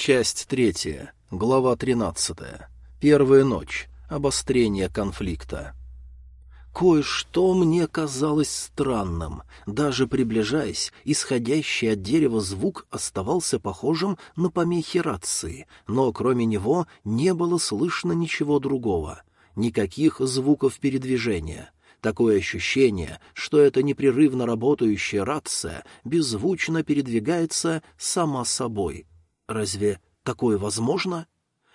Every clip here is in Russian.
Часть третья. Глава тринадцатая. Первая ночь. Обострение конфликта. Кое-что мне казалось странным. Даже приближаясь, исходящий от дерева звук оставался похожим на помехи рации, но кроме него не было слышно ничего другого. Никаких звуков передвижения. Такое ощущение, что эта непрерывно работающая рация беззвучно передвигается сама собой. Разве такое возможно?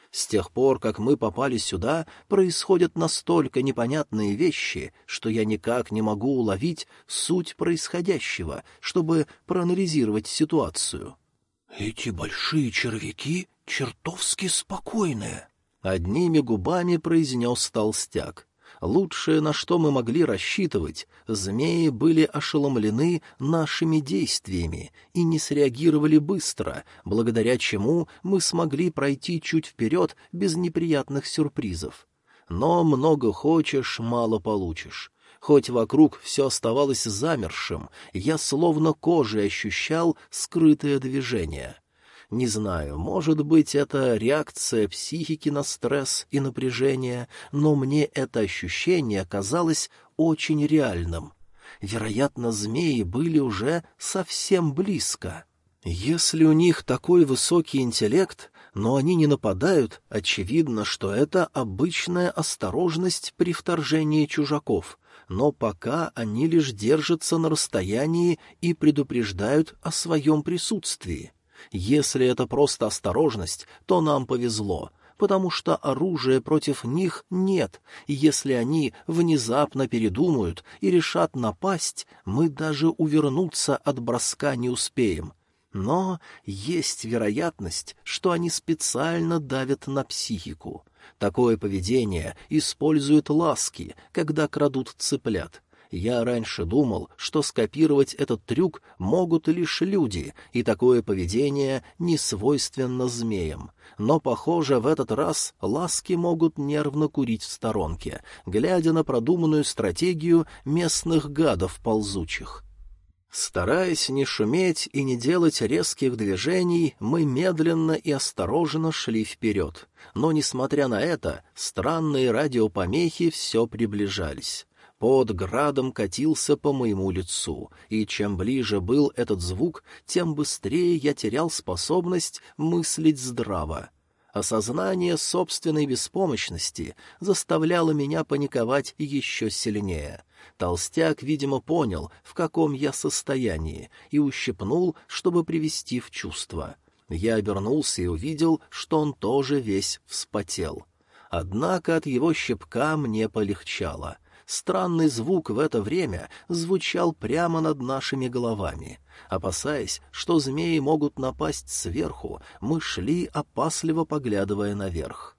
С тех пор, как мы попали сюда, происходят настолько непонятные вещи, что я никак не могу уловить суть происходящего, чтобы проанализировать ситуацию. «Эти большие червяки чертовски спокойные», — одними губами произнес толстяк. Лучшее, на что мы могли рассчитывать, змеи были ошеломлены нашими действиями и не среагировали быстро, благодаря чему мы смогли пройти чуть вперед без неприятных сюрпризов. Но много хочешь, мало получишь. Хоть вокруг все оставалось замершим, я словно кожей ощущал скрытое движение — не знаю, может быть, это реакция психики на стресс и напряжение, но мне это ощущение казалось очень реальным. Вероятно, змеи были уже совсем близко. Если у них такой высокий интеллект, но они не нападают, очевидно, что это обычная осторожность при вторжении чужаков — но пока они лишь держатся на расстоянии и предупреждают о своем присутствии. Если это просто осторожность, то нам повезло, потому что оружия против них нет, и если они внезапно передумают и решат напасть, мы даже увернуться от броска не успеем. Но есть вероятность, что они специально давят на психику. Такое поведение используют ласки, когда крадут цыплят. Я раньше думал, что скопировать этот трюк могут лишь люди, и такое поведение не свойственно змеям. Но, похоже, в этот раз ласки могут нервно курить в сторонке, глядя на продуманную стратегию местных гадов ползучих. Стараясь не шуметь и не делать резких движений, мы медленно и осторожно шли вперед. Но, несмотря на это, странные радиопомехи все приближались. Под градом катился по моему лицу, и чем ближе был этот звук, тем быстрее я терял способность мыслить здраво. Осознание собственной беспомощности заставляло меня паниковать еще сильнее. Толстяк, видимо, понял, в каком я состоянии, и ущипнул, чтобы привести в чувство. Я обернулся и увидел, что он тоже весь вспотел. Однако от его щепка мне полегчало — Странный звук в это время звучал прямо над нашими головами. Опасаясь, что змеи могут напасть сверху, мы шли, опасливо поглядывая наверх.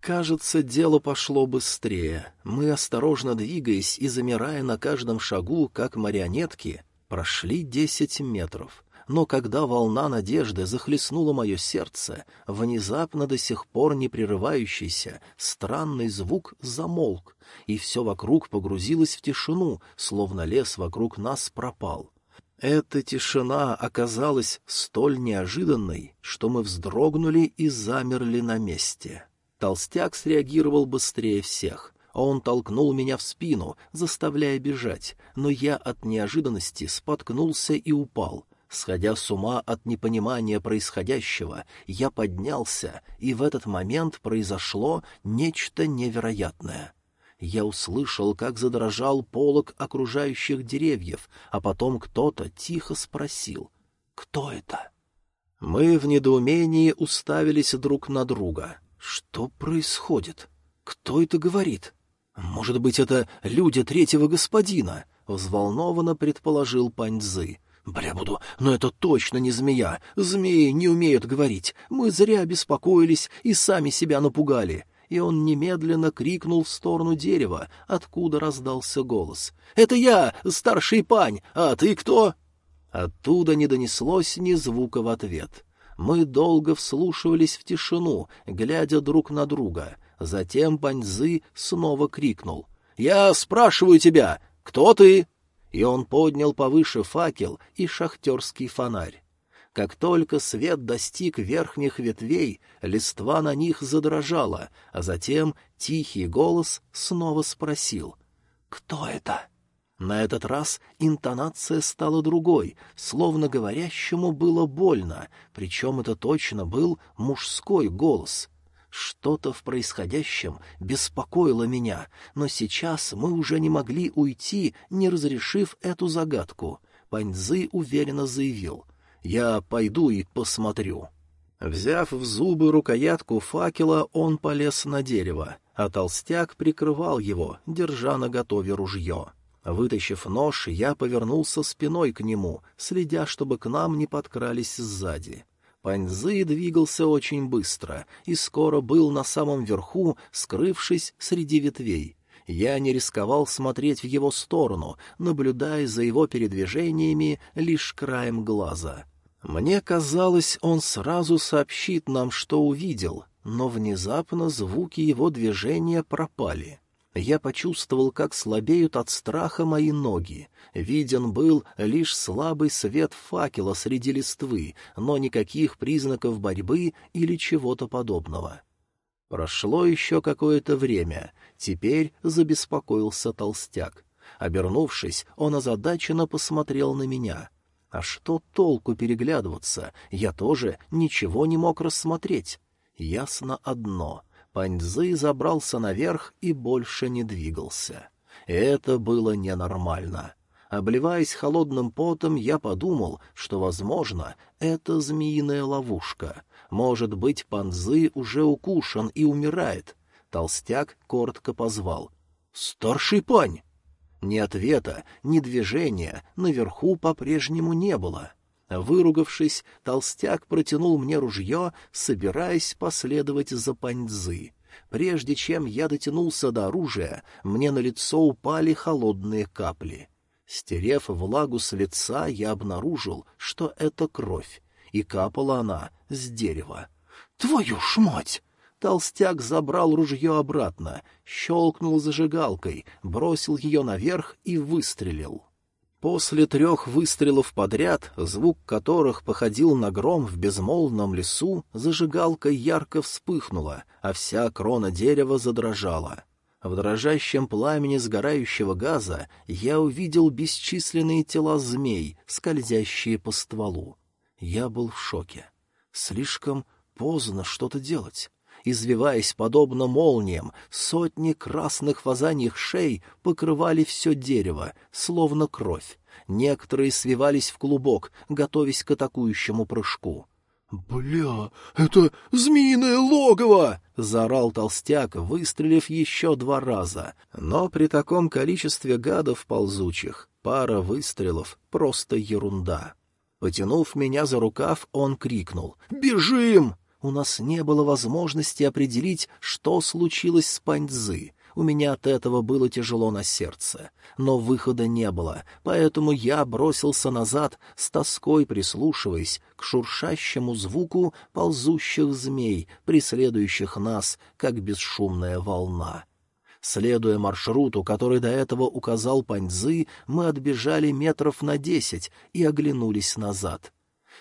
Кажется, дело пошло быстрее. Мы, осторожно двигаясь и замирая на каждом шагу, как марионетки, прошли десять метров но когда волна надежды захлестнула мое сердце, внезапно до сих пор не прерывающийся странный звук замолк, и все вокруг погрузилось в тишину, словно лес вокруг нас пропал. Эта тишина оказалась столь неожиданной, что мы вздрогнули и замерли на месте. Толстяк среагировал быстрее всех. Он толкнул меня в спину, заставляя бежать, но я от неожиданности споткнулся и упал. Сходя с ума от непонимания происходящего, я поднялся, и в этот момент произошло нечто невероятное. Я услышал, как задрожал полог окружающих деревьев, а потом кто-то тихо спросил «Кто это?». Мы в недоумении уставились друг на друга. Что происходит? Кто это говорит? Может быть, это люди третьего господина? Взволнованно предположил Паньзы. «Бля, буду, но это точно не змея. Змеи не умеют говорить. Мы зря беспокоились и сами себя напугали». И он немедленно крикнул в сторону дерева, откуда раздался голос. «Это я, старший пань, а ты кто?» Оттуда не донеслось ни звука в ответ. Мы долго вслушивались в тишину, глядя друг на друга. Затем Паньзы снова крикнул. «Я спрашиваю тебя, кто ты?» И он поднял повыше факел и шахтерский фонарь. Как только свет достиг верхних ветвей, листва на них задрожала, а затем тихий голос снова спросил «Кто это?». На этот раз интонация стала другой, словно говорящему было больно, причем это точно был мужской голос. Что-то в происходящем беспокоило меня, но сейчас мы уже не могли уйти, не разрешив эту загадку. Паньзы уверенно заявил «Я пойду и посмотрю». Взяв в зубы рукоятку факела, он полез на дерево, а толстяк прикрывал его, держа на готове ружье. Вытащив нож, я повернулся спиной к нему, следя, чтобы к нам не подкрались сзади. Паньзы двигался очень быстро и скоро был на самом верху, скрывшись среди ветвей. Я не рисковал смотреть в его сторону, наблюдая за его передвижениями лишь краем глаза. Мне казалось, он сразу сообщит нам, что увидел, но внезапно звуки его движения пропали. Я почувствовал, как слабеют от страха мои ноги. Виден был лишь слабый свет факела среди листвы, но никаких признаков борьбы или чего-то подобного. Прошло еще какое-то время. Теперь забеспокоился толстяк. Обернувшись, он озадаченно посмотрел на меня. А что толку переглядываться? Я тоже ничего не мог рассмотреть. Ясно одно — Паньзы забрался наверх и больше не двигался. Это было ненормально. Обливаясь холодным потом, я подумал, что, возможно, это змеиная ловушка. Может быть, Панзы уже укушен и умирает. Толстяк коротко позвал. «Старший пань!» Ни ответа, ни движения наверху по-прежнему не было. Выругавшись, толстяк протянул мне ружье, собираясь последовать за паньцзы. Прежде чем я дотянулся до оружия, мне на лицо упали холодные капли. Стерев влагу с лица, я обнаружил, что это кровь, и капала она с дерева. «Твою ж мать!» Толстяк забрал ружье обратно, щелкнул зажигалкой, бросил ее наверх и выстрелил. После трех выстрелов подряд, звук которых походил на гром в безмолвном лесу, зажигалка ярко вспыхнула, а вся крона дерева задрожала. В дрожащем пламени сгорающего газа я увидел бесчисленные тела змей, скользящие по стволу. Я был в шоке. Слишком поздно что-то делать. Извиваясь подобно молниям, сотни красных фазаньих шей покрывали все дерево, словно кровь. Некоторые свивались в клубок, готовясь к атакующему прыжку. «Бля, это змеиное логово!» — заорал толстяк, выстрелив еще два раза. Но при таком количестве гадов ползучих пара выстрелов — просто ерунда. Потянув меня за рукав, он крикнул «Бежим!» У нас не было возможности определить, что случилось с Паньцзы. У меня от этого было тяжело на сердце. Но выхода не было, поэтому я бросился назад, с тоской прислушиваясь к шуршащему звуку ползущих змей, преследующих нас, как бесшумная волна. Следуя маршруту, который до этого указал Паньцзы, мы отбежали метров на десять и оглянулись назад —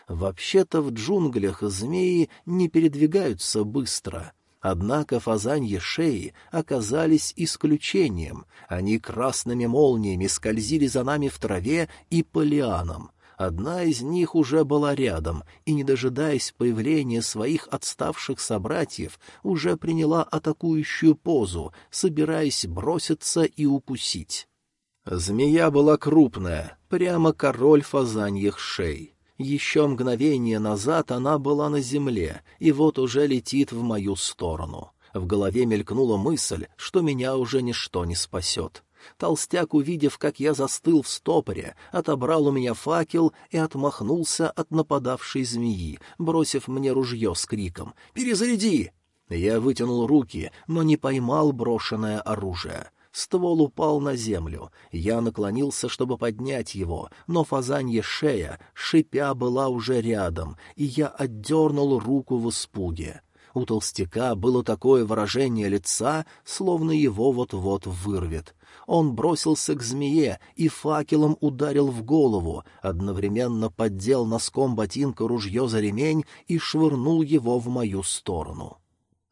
Вообще-то в джунглях змеи не передвигаются быстро. Однако фазаньи шеи оказались исключением. Они красными молниями скользили за нами в траве и по лианам. Одна из них уже была рядом, и, не дожидаясь появления своих отставших собратьев, уже приняла атакующую позу, собираясь броситься и укусить. Змея была крупная, прямо король фазаньих шей. Еще мгновение назад она была на земле, и вот уже летит в мою сторону. В голове мелькнула мысль, что меня уже ничто не спасет. Толстяк, увидев, как я застыл в стопоре, отобрал у меня факел и отмахнулся от нападавшей змеи, бросив мне ружье с криком «Перезаряди!». Я вытянул руки, но не поймал брошенное оружие. Ствол упал на землю. Я наклонился, чтобы поднять его, но фазанья шея, шипя, была уже рядом, и я отдернул руку в испуге. У толстяка было такое выражение лица, словно его вот-вот вырвет. Он бросился к змее и факелом ударил в голову, одновременно поддел носком ботинка ружье за ремень и швырнул его в мою сторону.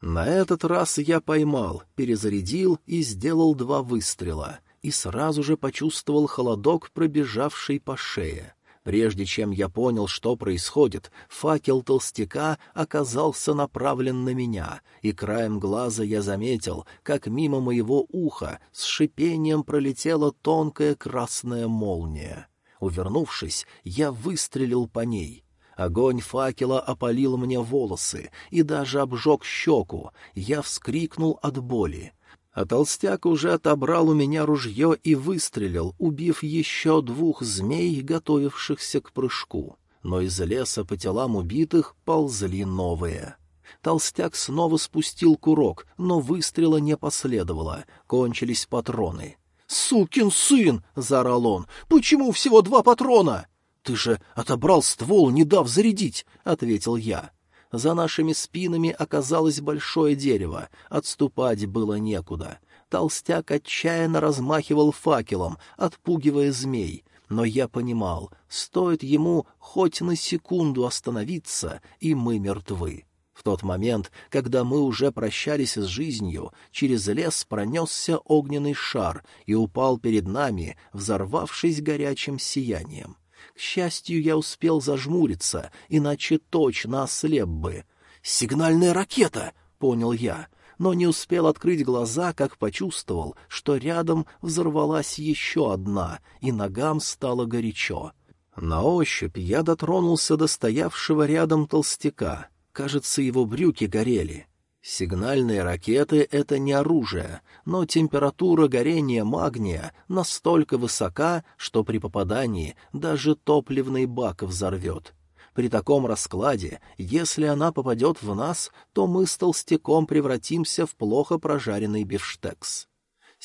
На этот раз я поймал, перезарядил и сделал два выстрела, и сразу же почувствовал холодок, пробежавший по шее. Прежде чем я понял, что происходит, факел толстяка оказался направлен на меня, и краем глаза я заметил, как мимо моего уха с шипением пролетела тонкая красная молния. Увернувшись, я выстрелил по ней. Огонь факела опалил мне волосы и даже обжег щеку. Я вскрикнул от боли. А толстяк уже отобрал у меня ружье и выстрелил, убив еще двух змей, готовившихся к прыжку. Но из леса по телам убитых ползли новые. Толстяк снова спустил курок, но выстрела не последовало, кончились патроны. «Сукин сын!» — заорал он. «Почему всего два патрона?» «Ты же отобрал ствол, не дав зарядить!» — ответил я. За нашими спинами оказалось большое дерево, отступать было некуда. Толстяк отчаянно размахивал факелом, отпугивая змей. Но я понимал, стоит ему хоть на секунду остановиться, и мы мертвы. В тот момент, когда мы уже прощались с жизнью, через лес пронесся огненный шар и упал перед нами, взорвавшись горячим сиянием. К счастью, я успел зажмуриться, иначе точно ослеп бы. «Сигнальная ракета!» — понял я, но не успел открыть глаза, как почувствовал, что рядом взорвалась еще одна, и ногам стало горячо. На ощупь я дотронулся до стоявшего рядом толстяка. Кажется, его брюки горели. Сигнальные ракеты — это не оружие, но температура горения магния настолько высока, что при попадании даже топливный бак взорвет. При таком раскладе, если она попадет в нас, то мы с толстяком превратимся в плохо прожаренный бифштекс.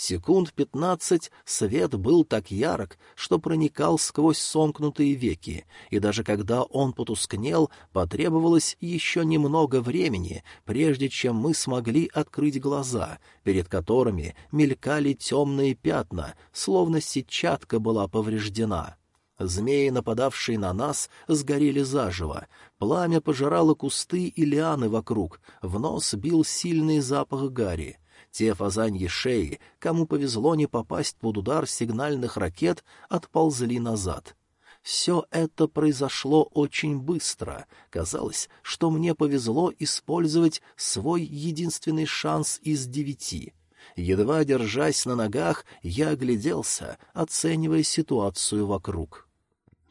Секунд пятнадцать свет был так ярок, что проникал сквозь сомкнутые веки, и даже когда он потускнел, потребовалось еще немного времени, прежде чем мы смогли открыть глаза, перед которыми мелькали темные пятна, словно сетчатка была повреждена. Змеи, нападавшие на нас, сгорели заживо. Пламя пожирало кусты и лианы вокруг, в нос бил сильный запах гари. Те фазаньи шеи, кому повезло не попасть под удар сигнальных ракет, отползли назад. Все это произошло очень быстро. Казалось, что мне повезло использовать свой единственный шанс из девяти. Едва держась на ногах, я огляделся, оценивая ситуацию вокруг.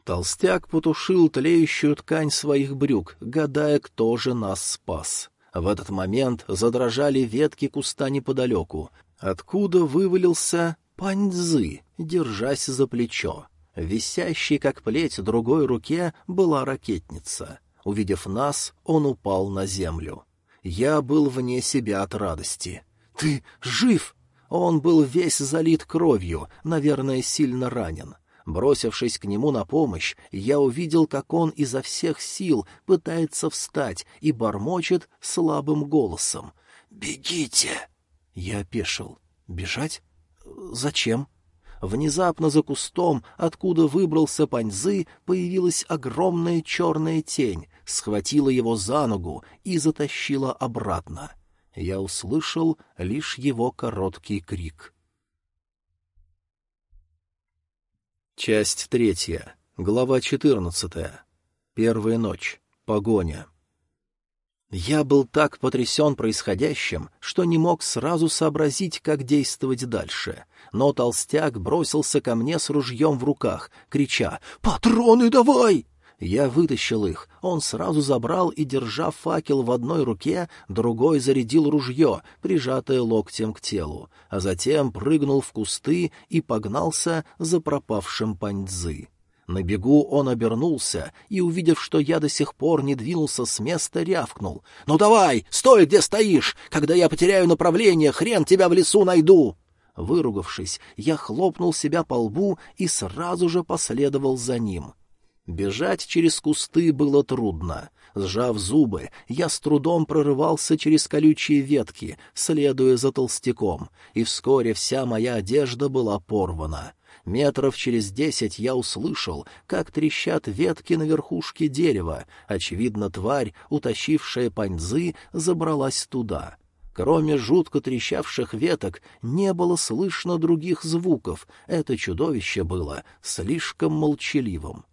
Толстяк потушил тлеющую ткань своих брюк, гадая, кто же нас спас. В этот момент задрожали ветки куста неподалеку, откуда вывалился паньзы, держась за плечо. Висящей, как плеть, другой руке была ракетница. Увидев нас, он упал на землю. Я был вне себя от радости. «Ты жив!» Он был весь залит кровью, наверное, сильно ранен. Бросившись к нему на помощь, я увидел, как он изо всех сил пытается встать и бормочет слабым голосом. «Бегите!» Я опешил. «Бежать? Зачем?» Внезапно за кустом, откуда выбрался паньзы, появилась огромная черная тень, схватила его за ногу и затащила обратно. Я услышал лишь его короткий крик — Часть третья. Глава четырнадцатая. Первая ночь. Погоня. Я был так потрясен происходящим, что не мог сразу сообразить, как действовать дальше. Но толстяк бросился ко мне с ружьем в руках, крича «Патроны давай!» Я вытащил их, он сразу забрал и, держа факел в одной руке, другой зарядил ружье, прижатое локтем к телу, а затем прыгнул в кусты и погнался за пропавшим паньцзы. На бегу он обернулся и, увидев, что я до сих пор не двинулся с места, рявкнул. «Ну давай, стой, где стоишь! Когда я потеряю направление, хрен тебя в лесу найду!» Выругавшись, я хлопнул себя по лбу и сразу же последовал за ним. Бежать через кусты было трудно. Сжав зубы, я с трудом прорывался через колючие ветки, следуя за толстяком, и вскоре вся моя одежда была порвана. Метров через десять я услышал, как трещат ветки на верхушке дерева. Очевидно, тварь, утащившая паньзы, забралась туда. Кроме жутко трещавших веток, не было слышно других звуков. Это чудовище было слишком молчаливым.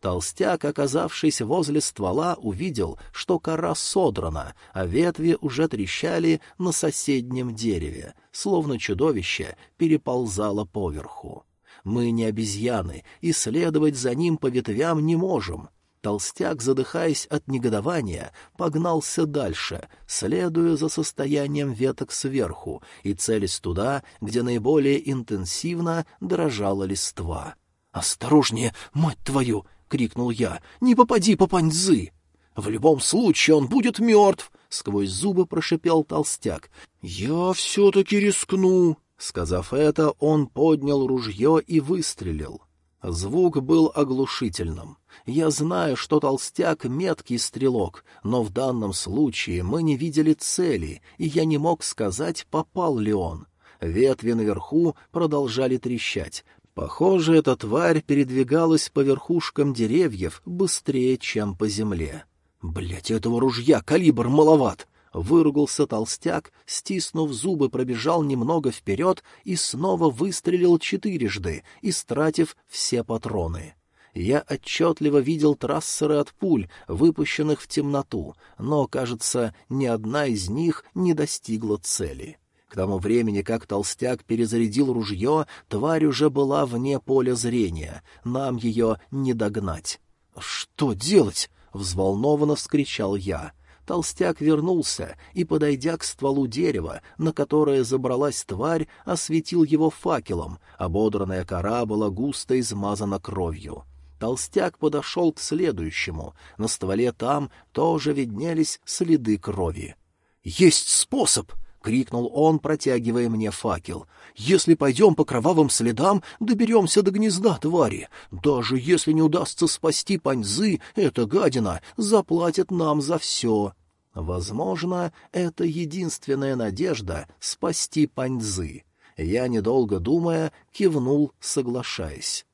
Толстяк, оказавшись возле ствола, увидел, что кора содрана, а ветви уже трещали на соседнем дереве, словно чудовище переползало поверху. Мы не обезьяны, и следовать за ним по ветвям не можем. Толстяк, задыхаясь от негодования, погнался дальше, следуя за состоянием веток сверху и целясь туда, где наиболее интенсивно дрожала листва. «Осторожнее, мать твою!» — крикнул я. «Не попади по паньзы!» «В любом случае он будет мертв!» — сквозь зубы прошипел толстяк. «Я все-таки рискну!» Сказав это, он поднял ружье и выстрелил. Звук был оглушительным. Я знаю, что толстяк — меткий стрелок, но в данном случае мы не видели цели, и я не мог сказать, попал ли он. Ветви наверху продолжали трещать, Похоже, эта тварь передвигалась по верхушкам деревьев быстрее, чем по земле. Блять, этого ружья калибр маловат! Выругался толстяк, стиснув зубы, пробежал немного вперед и снова выстрелил четырежды, истратив все патроны. Я отчетливо видел трассеры от пуль, выпущенных в темноту, но, кажется, ни одна из них не достигла цели. К тому времени, как толстяк перезарядил ружье, тварь уже была вне поля зрения. Нам ее не догнать. «Что делать?» — взволнованно вскричал я. Толстяк вернулся и, подойдя к стволу дерева, на которое забралась тварь, осветил его факелом. Ободранная кора была густо измазана кровью. Толстяк подошел к следующему. На стволе там тоже виднелись следы крови. «Есть способ!» Крикнул он, протягивая мне факел. «Если пойдем по кровавым следам, доберемся до гнезда твари. Даже если не удастся спасти паньзы, эта гадина заплатит нам за все». Возможно, это единственная надежда спасти паньзы. Я, недолго думая, кивнул, соглашаясь.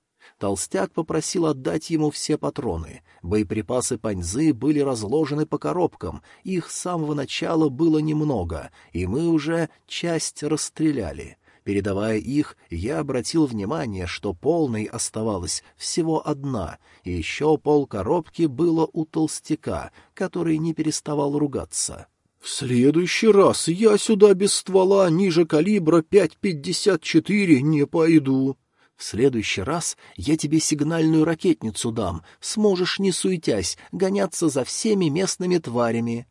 Толстяк попросил отдать ему все патроны. Боеприпасы паньзы были разложены по коробкам, их с самого начала было немного, и мы уже часть расстреляли. Передавая их, я обратил внимание, что полной оставалась всего одна, и еще пол коробки было у толстяка, который не переставал ругаться. «В следующий раз я сюда без ствола ниже калибра 5,54 не пойду», следующий раз я тебе сигнальную ракетницу дам, сможешь, не суетясь, гоняться за всеми местными тварями».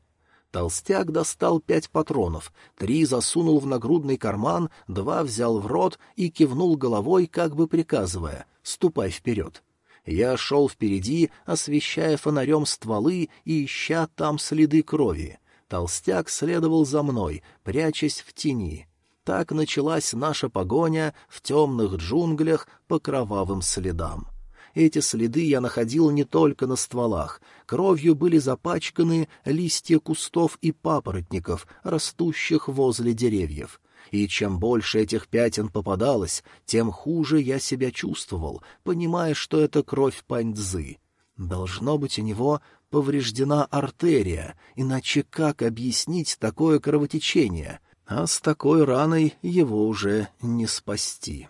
Толстяк достал пять патронов, три засунул в нагрудный карман, два взял в рот и кивнул головой, как бы приказывая «ступай вперед». Я шел впереди, освещая фонарем стволы и ища там следы крови. Толстяк следовал за мной, прячась в тени. Так началась наша погоня в темных джунглях по кровавым следам. Эти следы я находил не только на стволах. Кровью были запачканы листья кустов и папоротников, растущих возле деревьев. И чем больше этих пятен попадалось, тем хуже я себя чувствовал, понимая, что это кровь паньцзы. Должно быть, у него повреждена артерия, иначе как объяснить такое кровотечение — а с такой раной его уже не спасти.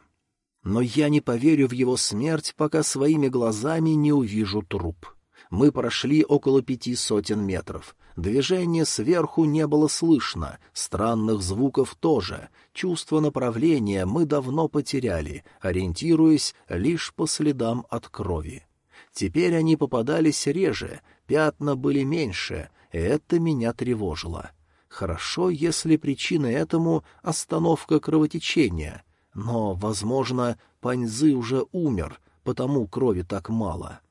Но я не поверю в его смерть, пока своими глазами не увижу труп. Мы прошли около пяти сотен метров. Движения сверху не было слышно, странных звуков тоже. Чувство направления мы давно потеряли, ориентируясь лишь по следам от крови. Теперь они попадались реже, пятна были меньше, и это меня тревожило. Хорошо, если причиной этому остановка кровотечения, но, возможно, Паньзы уже умер, потому крови так мало.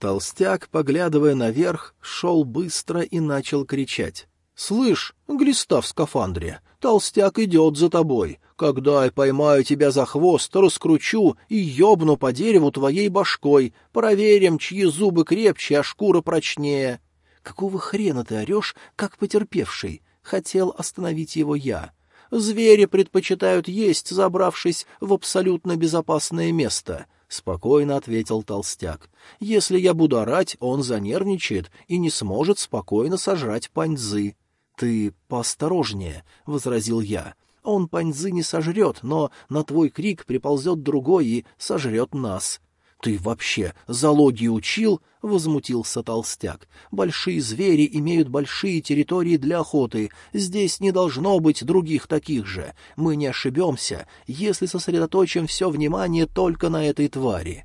Толстяк, поглядывая наверх, шел быстро и начал кричать. «Слышь, глиста в скафандре, толстяк идет за тобой. Когда я поймаю тебя за хвост, раскручу и ёбну по дереву твоей башкой. Проверим, чьи зубы крепче, а шкура прочнее. Какого хрена ты орешь, как потерпевший? Хотел остановить его я. Звери предпочитают есть, забравшись в абсолютно безопасное место. — спокойно ответил толстяк. «Если я буду орать, он занервничает и не сможет спокойно сожрать паньзы». «Ты поосторожнее», — возразил я. «Он паньзы не сожрет, но на твой крик приползет другой и сожрет нас». «Ты вообще зоологию учил?» — возмутился толстяк. «Большие звери имеют большие территории для охоты. Здесь не должно быть других таких же. Мы не ошибемся, если сосредоточим все внимание только на этой твари».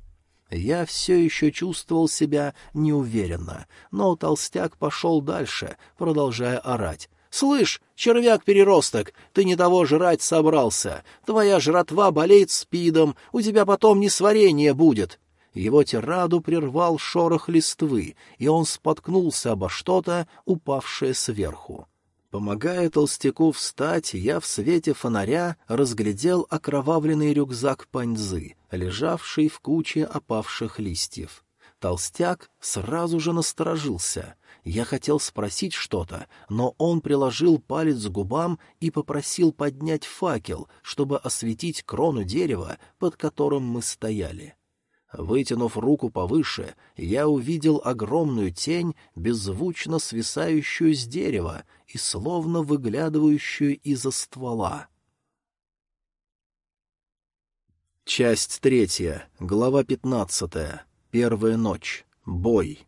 Я все еще чувствовал себя неуверенно, но толстяк пошел дальше, продолжая орать. «Слышь, червяк-переросток, ты не того жрать собрался. Твоя жратва болеет спидом, у тебя потом несварение будет. Его тираду прервал шорох листвы, и он споткнулся обо что-то, упавшее сверху. Помогая толстяку встать, я в свете фонаря разглядел окровавленный рюкзак паньзы, лежавший в куче опавших листьев. Толстяк сразу же насторожился. Я хотел спросить что-то, но он приложил палец к губам и попросил поднять факел, чтобы осветить крону дерева, под которым мы стояли. Вытянув руку повыше, я увидел огромную тень, беззвучно свисающую с дерева и словно выглядывающую из-за ствола. Часть третья, глава пятнадцатая. Первая ночь. Бой.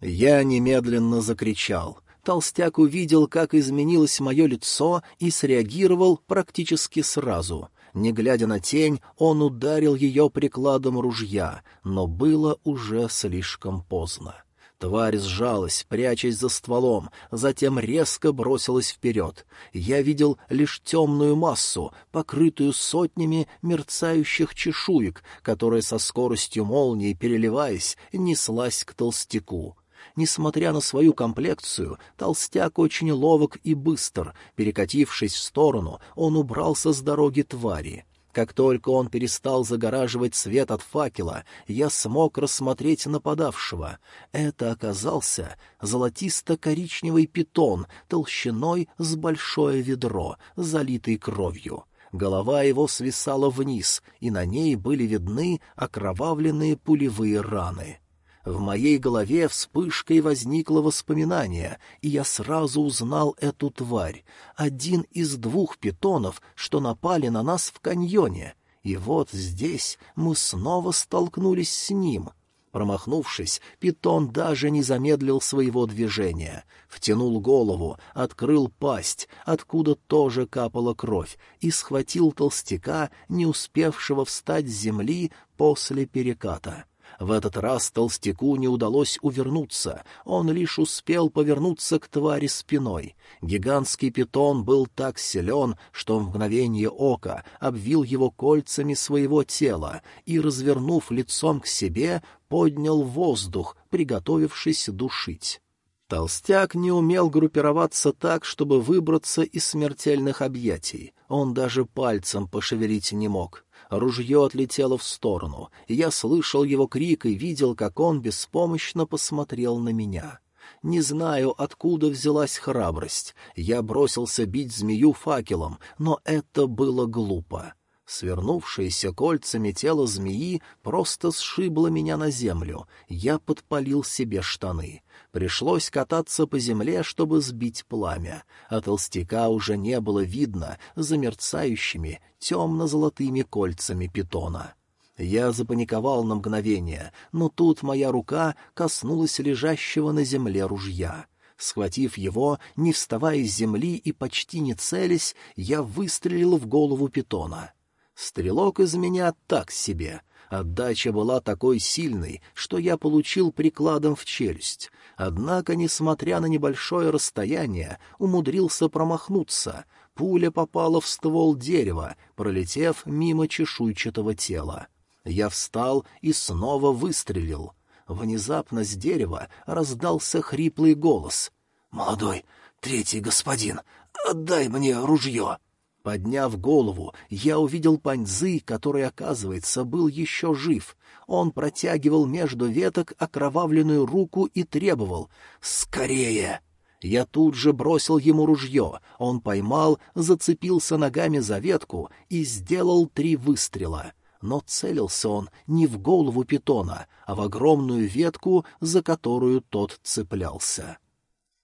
Я немедленно закричал. Толстяк увидел, как изменилось мое лицо, и среагировал практически сразу — не глядя на тень, он ударил ее прикладом ружья, но было уже слишком поздно. Тварь сжалась, прячась за стволом, затем резко бросилась вперед. Я видел лишь темную массу, покрытую сотнями мерцающих чешуек, которая со скоростью молнии, переливаясь, неслась к толстяку. Несмотря на свою комплекцию, толстяк очень ловок и быстр. Перекатившись в сторону, он убрался с дороги твари. Как только он перестал загораживать свет от факела, я смог рассмотреть нападавшего. Это оказался золотисто-коричневый питон толщиной с большое ведро, залитый кровью. Голова его свисала вниз, и на ней были видны окровавленные пулевые раны. В моей голове вспышкой возникло воспоминание, и я сразу узнал эту тварь. Один из двух питонов, что напали на нас в каньоне. И вот здесь мы снова столкнулись с ним. Промахнувшись, питон даже не замедлил своего движения. Втянул голову, открыл пасть, откуда тоже капала кровь, и схватил толстяка, не успевшего встать с земли после переката. В этот раз толстяку не удалось увернуться, он лишь успел повернуться к твари спиной. Гигантский питон был так силен, что в мгновение ока обвил его кольцами своего тела и, развернув лицом к себе, поднял воздух, приготовившись душить. Толстяк не умел группироваться так, чтобы выбраться из смертельных объятий. Он даже пальцем пошевелить не мог. Ружье отлетело в сторону, и я слышал его крик и видел, как он беспомощно посмотрел на меня. Не знаю, откуда взялась храбрость. Я бросился бить змею факелом, но это было глупо. Свернувшееся кольцами тело змеи просто сшибло меня на землю. Я подпалил себе штаны. Пришлось кататься по земле, чтобы сбить пламя. А толстяка уже не было видно за мерцающими темно-золотыми кольцами питона. Я запаниковал на мгновение, но тут моя рука коснулась лежащего на земле ружья. Схватив его, не вставая с земли и почти не целясь, я выстрелил в голову питона. Стрелок из меня так себе. Отдача была такой сильной, что я получил прикладом в челюсть. Однако, несмотря на небольшое расстояние, умудрился промахнуться. Пуля попала в ствол дерева, пролетев мимо чешуйчатого тела. Я встал и снова выстрелил. Внезапно с дерева раздался хриплый голос. «Молодой, третий господин, отдай мне ружье!» Подняв голову, я увидел Паньзы, который, оказывается, был еще жив. Он протягивал между веток окровавленную руку и требовал «Скорее!». Я тут же бросил ему ружье, он поймал, зацепился ногами за ветку и сделал три выстрела. Но целился он не в голову питона, а в огромную ветку, за которую тот цеплялся.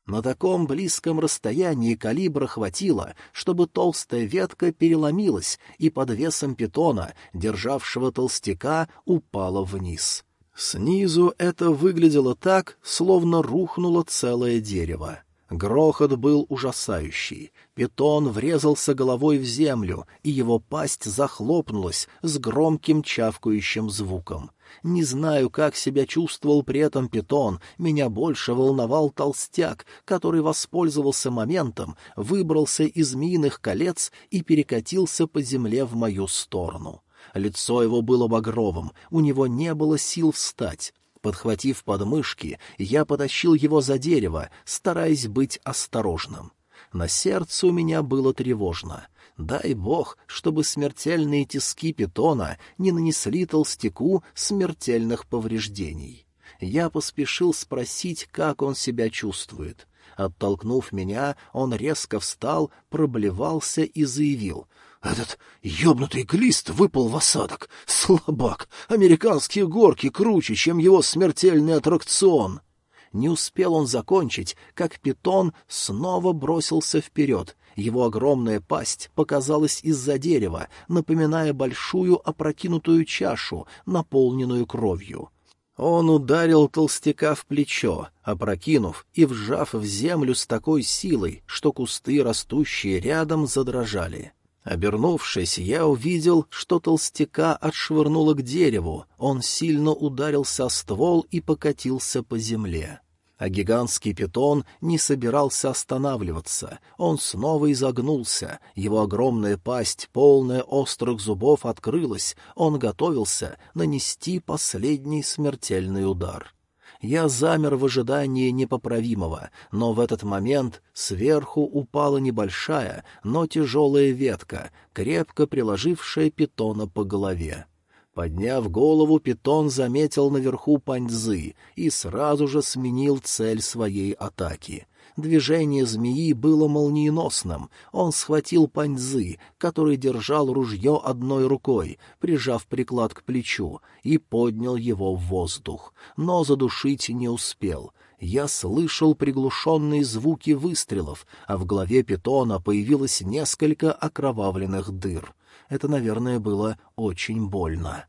На таком близком расстоянии калибра хватило, чтобы толстая ветка переломилась и под весом питона, державшего толстяка, упала вниз. Снизу это выглядело так, словно рухнуло целое дерево. Грохот был ужасающий. Питон врезался головой в землю, и его пасть захлопнулась с громким чавкающим звуком. Не знаю, как себя чувствовал при этом питон, меня больше волновал толстяк, который воспользовался моментом, выбрался из змеиных колец и перекатился по земле в мою сторону. Лицо его было багровым, у него не было сил встать. Подхватив подмышки, я потащил его за дерево, стараясь быть осторожным. На сердце у меня было тревожно. Дай бог, чтобы смертельные тиски питона не нанесли толстяку смертельных повреждений. Я поспешил спросить, как он себя чувствует. Оттолкнув меня, он резко встал, проблевался и заявил. «Этот ёбнутый глист выпал в осадок. Слабак! Американские горки круче, чем его смертельный аттракцион!» Не успел он закончить, как питон снова бросился вперед. Его огромная пасть показалась из-за дерева, напоминая большую опрокинутую чашу, наполненную кровью. Он ударил толстяка в плечо, опрокинув и вжав в землю с такой силой, что кусты, растущие рядом, задрожали. Обернувшись, я увидел, что толстяка отшвырнуло к дереву, он сильно ударился о ствол и покатился по земле. А гигантский питон не собирался останавливаться. Он снова изогнулся, его огромная пасть, полная острых зубов, открылась, он готовился нанести последний смертельный удар. Я замер в ожидании непоправимого, но в этот момент сверху упала небольшая, но тяжелая ветка, крепко приложившая питона по голове. Подняв голову, питон заметил наверху паньзы и сразу же сменил цель своей атаки. Движение змеи было молниеносным. Он схватил паньзы, который держал ружье одной рукой, прижав приклад к плечу, и поднял его в воздух. Но задушить не успел. Я слышал приглушенные звуки выстрелов, а в голове питона появилось несколько окровавленных дыр. Это, наверное, было очень больно.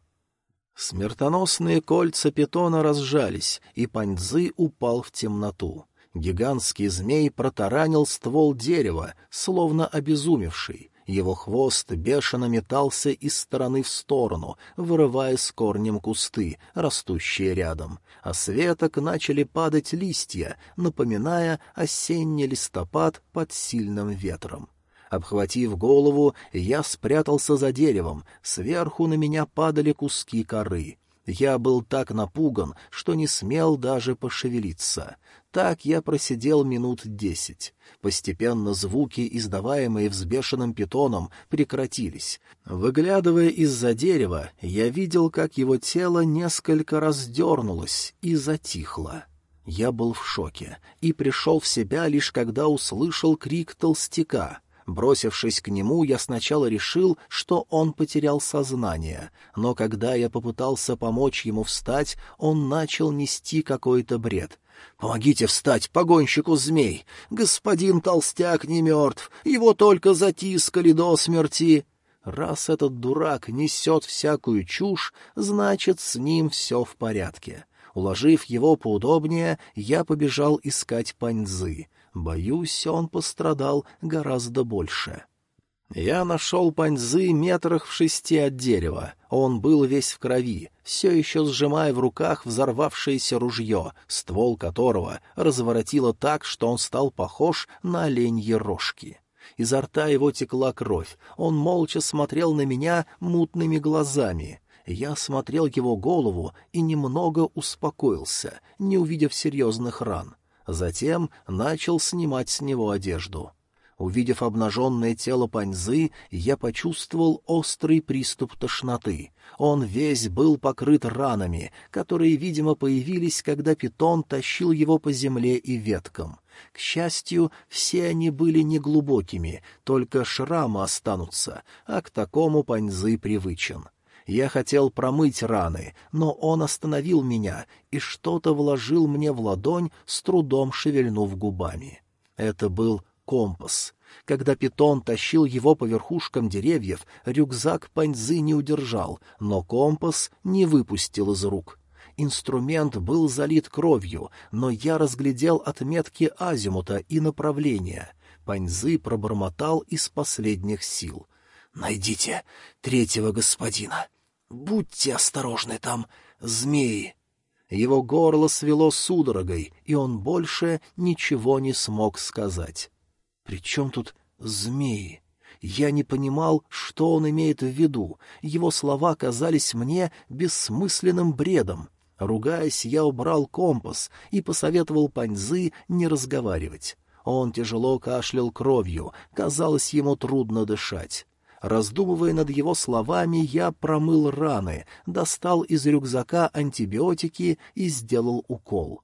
Смертоносные кольца питона разжались, и Паньцзы упал в темноту. Гигантский змей протаранил ствол дерева, словно обезумевший. Его хвост бешено метался из стороны в сторону, вырывая с корнем кусты, растущие рядом, а с веток начали падать листья, напоминая осенний листопад под сильным ветром. Обхватив голову, я спрятался за деревом, сверху на меня падали куски коры. Я был так напуган, что не смел даже пошевелиться. Так я просидел минут десять. Постепенно звуки, издаваемые взбешенным питоном, прекратились. Выглядывая из-за дерева, я видел, как его тело несколько раз дернулось и затихло. Я был в шоке и пришел в себя лишь когда услышал крик толстяка — Бросившись к нему, я сначала решил, что он потерял сознание, но когда я попытался помочь ему встать, он начал нести какой-то бред. «Помогите встать погонщику змей! Господин толстяк не мертв, его только затискали до смерти!» Раз этот дурак несет всякую чушь, значит, с ним все в порядке. Уложив его поудобнее, я побежал искать паньзы. Боюсь, он пострадал гораздо больше. Я нашел паньзы метрах в шести от дерева. Он был весь в крови, все еще сжимая в руках взорвавшееся ружье, ствол которого разворотило так, что он стал похож на оленьи рожки. Изо рта его текла кровь. Он молча смотрел на меня мутными глазами. Я смотрел его голову и немного успокоился, не увидев серьезных ран. Затем начал снимать с него одежду. Увидев обнаженное тело Паньзы, я почувствовал острый приступ тошноты. Он весь был покрыт ранами, которые, видимо, появились, когда питон тащил его по земле и веткам. К счастью, все они были неглубокими, только шрамы останутся, а к такому Паньзы привычен. Я хотел промыть раны, но он остановил меня и что-то вложил мне в ладонь, с трудом шевельнув губами. Это был компас. Когда питон тащил его по верхушкам деревьев, рюкзак Паньзы не удержал, но компас не выпустил из рук. Инструмент был залит кровью, но я разглядел отметки азимута и направления. Паньзы пробормотал из последних сил. «Найдите третьего господина. Будьте осторожны, там змеи». Его горло свело судорогой, и он больше ничего не смог сказать. «При чем тут змеи?» Я не понимал, что он имеет в виду. Его слова казались мне бессмысленным бредом. Ругаясь, я убрал компас и посоветовал Паньзы не разговаривать. Он тяжело кашлял кровью, казалось, ему трудно дышать. Раздумывая над его словами, я промыл раны, достал из рюкзака антибиотики и сделал укол.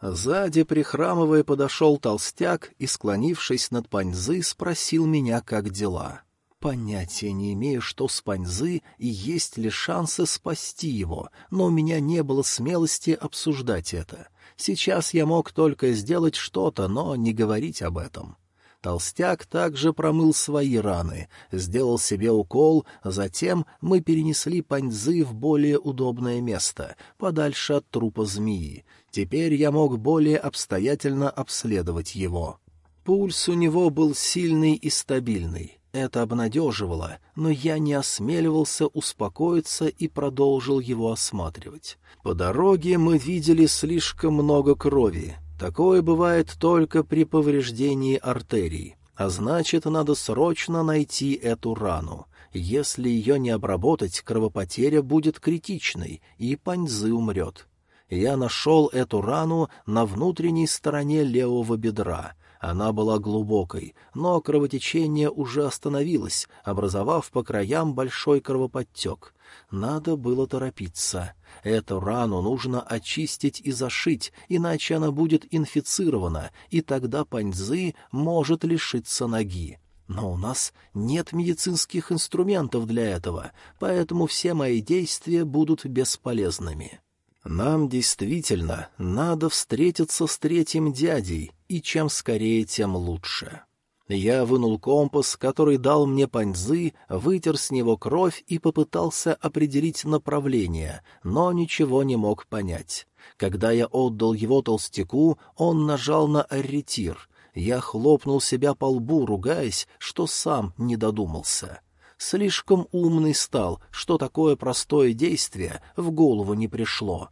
Сзади, прихрамывая, подошел толстяк и, склонившись над паньзы, спросил меня, как дела. Понятия не имею, что с паньзы и есть ли шансы спасти его, но у меня не было смелости обсуждать это. Сейчас я мог только сделать что-то, но не говорить об этом. Толстяк также промыл свои раны, сделал себе укол, затем мы перенесли паньзы в более удобное место, подальше от трупа змеи. Теперь я мог более обстоятельно обследовать его. Пульс у него был сильный и стабильный. Это обнадеживало, но я не осмеливался успокоиться и продолжил его осматривать. По дороге мы видели слишком много крови, Такое бывает только при повреждении артерий, а значит, надо срочно найти эту рану. Если ее не обработать, кровопотеря будет критичной, и Паньзы умрет. Я нашел эту рану на внутренней стороне левого бедра. Она была глубокой, но кровотечение уже остановилось, образовав по краям большой кровоподтек. Надо было торопиться. Эту рану нужно очистить и зашить, иначе она будет инфицирована, и тогда Паньзы может лишиться ноги. Но у нас нет медицинских инструментов для этого, поэтому все мои действия будут бесполезными. Нам действительно надо встретиться с третьим дядей, и чем скорее, тем лучше. Я вынул компас, который дал мне паньзы, вытер с него кровь и попытался определить направление, но ничего не мог понять. Когда я отдал его толстяку, он нажал на арретир. Я хлопнул себя по лбу, ругаясь, что сам не додумался. Слишком умный стал, что такое простое действие в голову не пришло.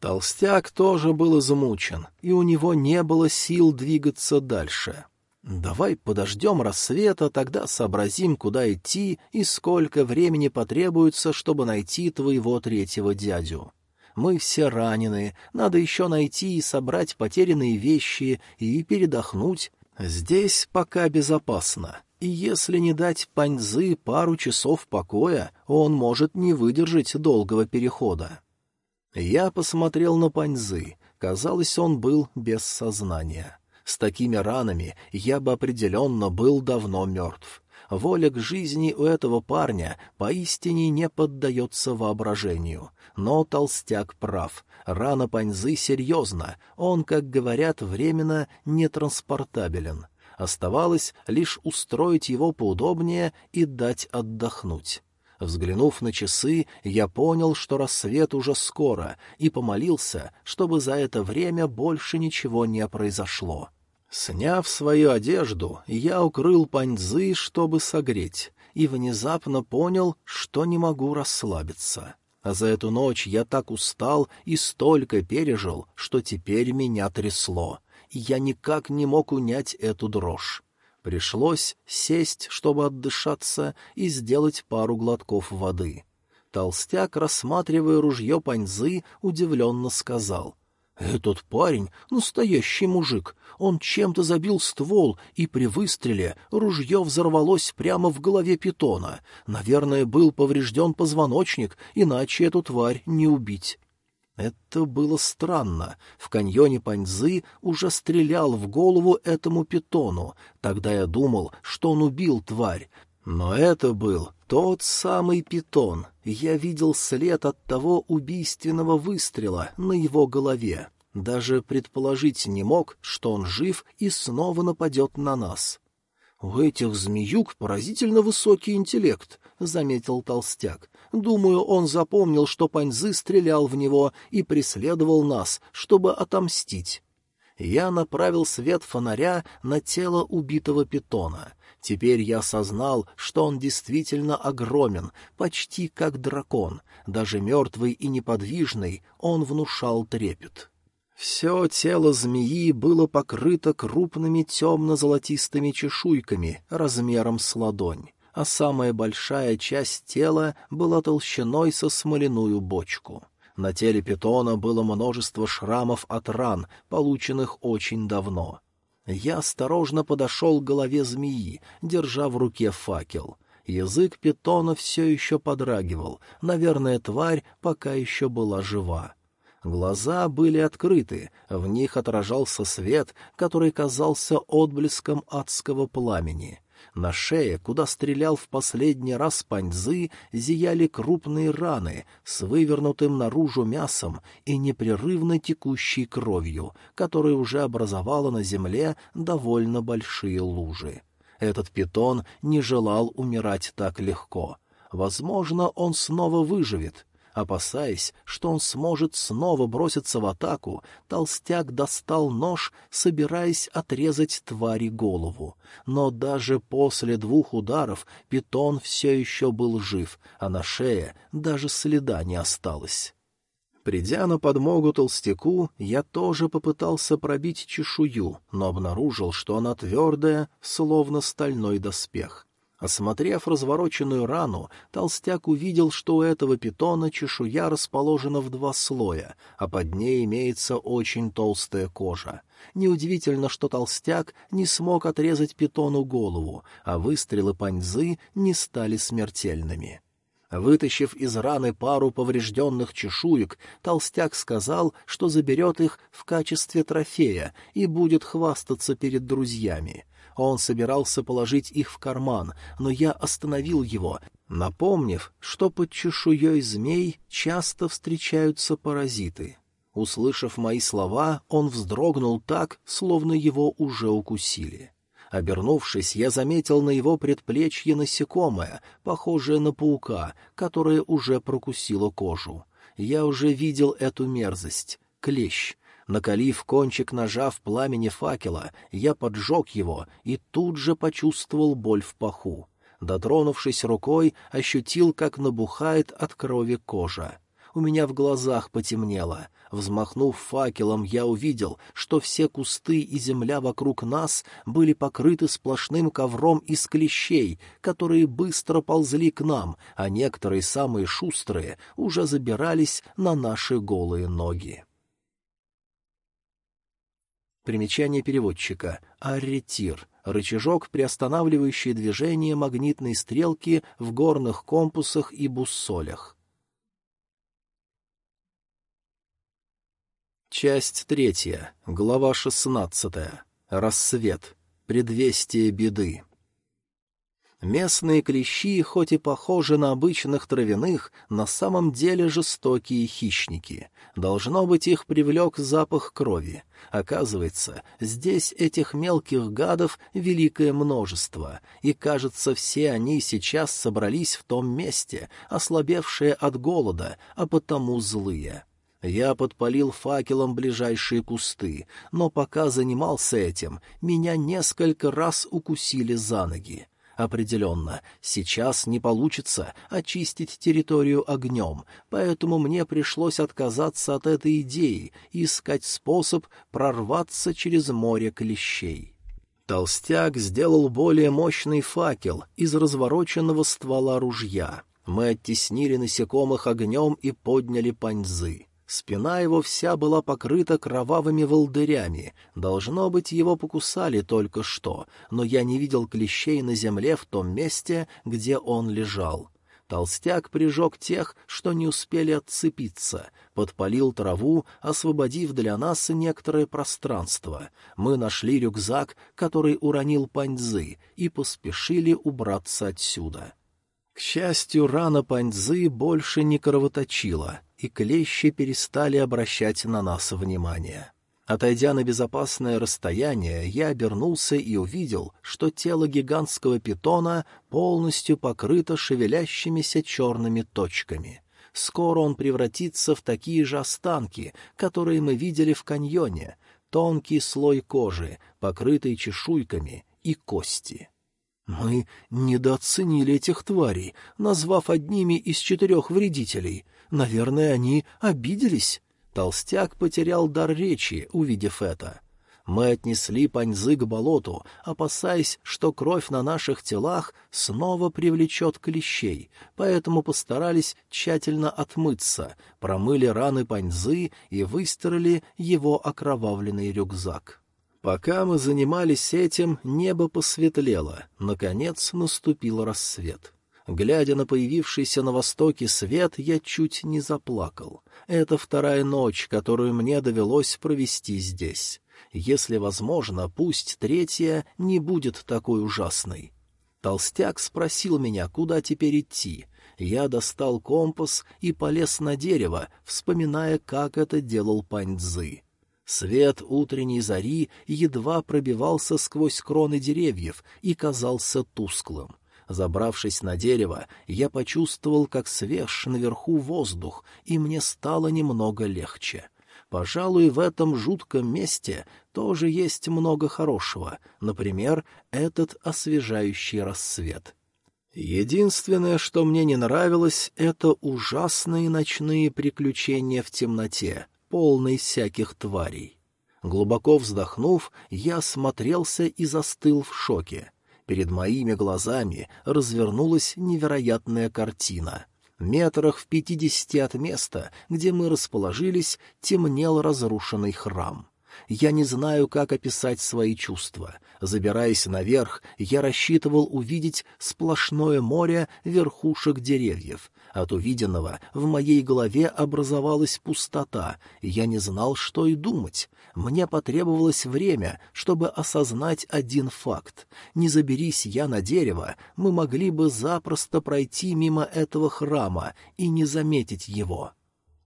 Толстяк тоже был измучен, и у него не было сил двигаться дальше. «Давай подождем рассвета, тогда сообразим, куда идти и сколько времени потребуется, чтобы найти твоего третьего дядю. Мы все ранены, надо еще найти и собрать потерянные вещи и передохнуть. Здесь пока безопасно, и если не дать Паньзы пару часов покоя, он может не выдержать долгого перехода». Я посмотрел на Паньзы, казалось, он был без сознания. С такими ранами я бы определенно был давно мертв. Воля к жизни у этого парня поистине не поддается воображению. Но толстяк прав. Рана Паньзы серьезна, он, как говорят, временно нетранспортабелен. Оставалось лишь устроить его поудобнее и дать отдохнуть. Взглянув на часы, я понял, что рассвет уже скоро, и помолился, чтобы за это время больше ничего не произошло. Сняв свою одежду, я укрыл паньзы, чтобы согреть, и внезапно понял, что не могу расслабиться. А за эту ночь я так устал и столько пережил, что теперь меня трясло, и я никак не мог унять эту дрожь. Пришлось сесть, чтобы отдышаться, и сделать пару глотков воды. Толстяк, рассматривая ружье паньзы, удивленно сказал. Этот парень — настоящий мужик. Он чем-то забил ствол, и при выстреле ружье взорвалось прямо в голове питона. Наверное, был поврежден позвоночник, иначе эту тварь не убить. Это было странно. В каньоне Паньзы уже стрелял в голову этому питону. Тогда я думал, что он убил тварь. Но это был тот самый питон. Я видел след от того убийственного выстрела на его голове. Даже предположить не мог, что он жив и снова нападет на нас. — У этих змеюк поразительно высокий интеллект, — заметил толстяк. Думаю, он запомнил, что Паньзы стрелял в него и преследовал нас, чтобы отомстить. Я направил свет фонаря на тело убитого питона. Теперь я осознал, что он действительно огромен, почти как дракон. Даже мертвый и неподвижный он внушал трепет. Все тело змеи было покрыто крупными темно-золотистыми чешуйками размером с ладонь, а самая большая часть тела была толщиной со смоляную бочку. На теле питона было множество шрамов от ран, полученных очень давно. Я осторожно подошел к голове змеи, держа в руке факел. Язык питона все еще подрагивал, наверное, тварь пока еще была жива. Глаза были открыты, в них отражался свет, который казался отблеском адского пламени. На шее, куда стрелял в последний раз паньзы, зияли крупные раны с вывернутым наружу мясом и непрерывно текущей кровью, которая уже образовала на земле довольно большие лужи. Этот питон не желал умирать так легко. Возможно, он снова выживет, Опасаясь, что он сможет снова броситься в атаку, толстяк достал нож, собираясь отрезать твари голову. Но даже после двух ударов питон все еще был жив, а на шее даже следа не осталось. Придя на подмогу толстяку, я тоже попытался пробить чешую, но обнаружил, что она твердая, словно стальной доспех. Осмотрев развороченную рану, толстяк увидел, что у этого питона чешуя расположена в два слоя, а под ней имеется очень толстая кожа. Неудивительно, что толстяк не смог отрезать питону голову, а выстрелы паньзы не стали смертельными. Вытащив из раны пару поврежденных чешуек, толстяк сказал, что заберет их в качестве трофея и будет хвастаться перед друзьями. Он собирался положить их в карман, но я остановил его, напомнив, что под чешуей змей часто встречаются паразиты. Услышав мои слова, он вздрогнул так, словно его уже укусили. Обернувшись, я заметил на его предплечье насекомое, похожее на паука, которое уже прокусило кожу. Я уже видел эту мерзость. Клещ. Накалив кончик ножа в пламени факела, я поджег его и тут же почувствовал боль в паху. Дотронувшись рукой, ощутил, как набухает от крови кожа. У меня в глазах потемнело. Взмахнув факелом, я увидел, что все кусты и земля вокруг нас были покрыты сплошным ковром из клещей, которые быстро ползли к нам, а некоторые, самые шустрые, уже забирались на наши голые ноги. Примечание переводчика. Арретир. Рычажок, приостанавливающий движение магнитной стрелки в горных компасах и буссолях. Часть третья. Глава шестнадцатая. Рассвет. Предвестие беды. Местные клещи, хоть и похожи на обычных травяных, на самом деле жестокие хищники. Должно быть, их привлек запах крови. Оказывается, здесь этих мелких гадов великое множество, и, кажется, все они сейчас собрались в том месте, ослабевшие от голода, а потому злые. Я подпалил факелом ближайшие кусты, но пока занимался этим, меня несколько раз укусили за ноги. Определенно, сейчас не получится очистить территорию огнем, поэтому мне пришлось отказаться от этой идеи и искать способ прорваться через море клещей. Толстяк сделал более мощный факел из развороченного ствола ружья. Мы оттеснили насекомых огнем и подняли паньзы. Спина его вся была покрыта кровавыми волдырями. Должно быть, его покусали только что, но я не видел клещей на земле в том месте, где он лежал. Толстяк прижег тех, что не успели отцепиться, подпалил траву, освободив для нас некоторое пространство. Мы нашли рюкзак, который уронил паньзы, и поспешили убраться отсюда. К счастью, рана паньзы больше не кровоточила, и клещи перестали обращать на нас внимание. Отойдя на безопасное расстояние, я обернулся и увидел, что тело гигантского питона полностью покрыто шевелящимися черными точками. Скоро он превратится в такие же останки, которые мы видели в каньоне, тонкий слой кожи, покрытый чешуйками и кости. Мы недооценили этих тварей, назвав одними из четырех вредителей. Наверное, они обиделись. Толстяк потерял дар речи, увидев это. Мы отнесли паньзы к болоту, опасаясь, что кровь на наших телах снова привлечет клещей, поэтому постарались тщательно отмыться, промыли раны паньзы и выстирали его окровавленный рюкзак. Пока мы занимались этим, небо посветлело, наконец наступил рассвет. Глядя на появившийся на востоке свет, я чуть не заплакал. Это вторая ночь, которую мне довелось провести здесь. Если возможно, пусть третья не будет такой ужасной. Толстяк спросил меня, куда теперь идти. Я достал компас и полез на дерево, вспоминая, как это делал Паньцзы. Свет утренней зари едва пробивался сквозь кроны деревьев и казался тусклым. Забравшись на дерево, я почувствовал, как свеж наверху воздух, и мне стало немного легче. Пожалуй, в этом жутком месте тоже есть много хорошего, например, этот освежающий рассвет. Единственное, что мне не нравилось, это ужасные ночные приключения в темноте, полной всяких тварей. Глубоко вздохнув, я смотрелся и застыл в шоке. Перед моими глазами развернулась невероятная картина. Метрах в пятидесяти от места, где мы расположились, темнел разрушенный храм. Я не знаю, как описать свои чувства. Забираясь наверх, я рассчитывал увидеть сплошное море верхушек деревьев. От увиденного в моей голове образовалась пустота, и я не знал, что и думать. Мне потребовалось время, чтобы осознать один факт. Не заберись я на дерево, мы могли бы запросто пройти мимо этого храма и не заметить его.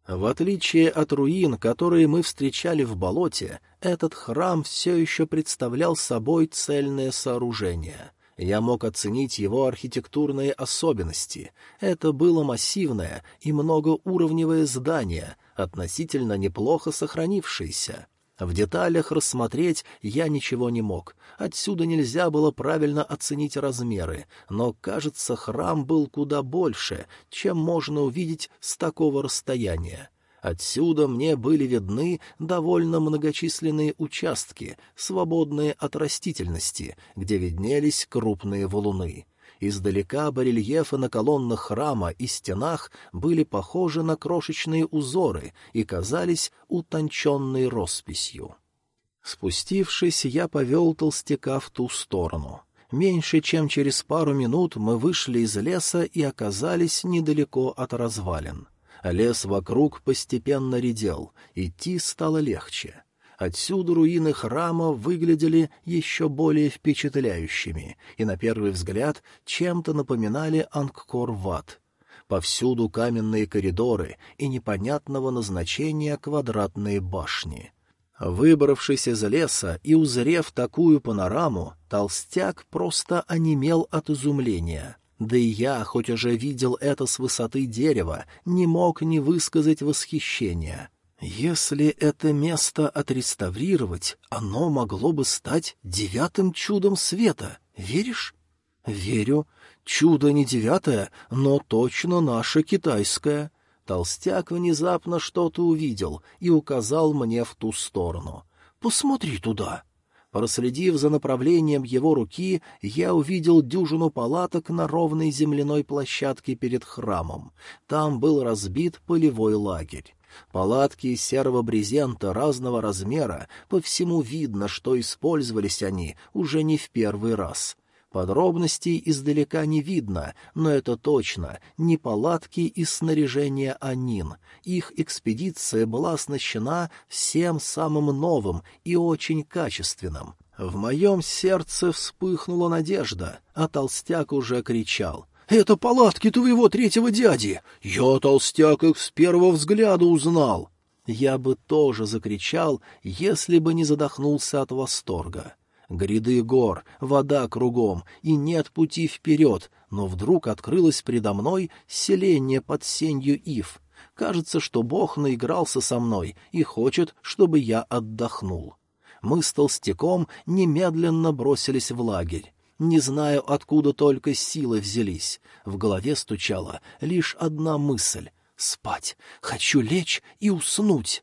В отличие от руин, которые мы встречали в болоте, этот храм все еще представлял собой цельное сооружение. Я мог оценить его архитектурные особенности. Это было массивное и многоуровневое здание, относительно неплохо сохранившееся. В деталях рассмотреть я ничего не мог. Отсюда нельзя было правильно оценить размеры, но, кажется, храм был куда больше, чем можно увидеть с такого расстояния. Отсюда мне были видны довольно многочисленные участки, свободные от растительности, где виднелись крупные валуны. Издалека барельефы на колоннах храма и стенах были похожи на крошечные узоры и казались утонченной росписью. Спустившись, я повел толстяка в ту сторону. Меньше чем через пару минут мы вышли из леса и оказались недалеко от развалин. Лес вокруг постепенно редел, идти стало легче. Отсюда руины храма выглядели еще более впечатляющими и, на первый взгляд, чем-то напоминали Ангкор-Ват. Повсюду каменные коридоры и непонятного назначения квадратные башни. Выбравшись из леса и узрев такую панораму, толстяк просто онемел от изумления. Да и я, хоть уже видел это с высоты дерева, не мог не высказать восхищения. Если это место отреставрировать, оно могло бы стать девятым чудом света. Веришь? Верю. Чудо не девятое, но точно наше китайское. Толстяк внезапно что-то увидел и указал мне в ту сторону. Посмотри туда. Проследив за направлением его руки, я увидел дюжину палаток на ровной земляной площадке перед храмом. Там был разбит полевой лагерь. Палатки из серого брезента разного размера, по всему видно, что использовались они уже не в первый раз. Подробностей издалека не видно, но это точно не палатки и снаряжение Анин. Их экспедиция была оснащена всем самым новым и очень качественным. В моем сердце вспыхнула надежда, а толстяк уже кричал. «Это палатки твоего третьего дяди! Я, толстяк, их с первого взгляда узнал!» Я бы тоже закричал, если бы не задохнулся от восторга. Гряды гор, вода кругом, и нет пути вперед, но вдруг открылось предо мной селение под сенью ив. Кажется, что Бог наигрался со мной и хочет, чтобы я отдохнул. Мы с толстяком немедленно бросились в лагерь. Не знаю, откуда только силы взялись. В голове стучала лишь одна мысль — спать. Хочу лечь и уснуть.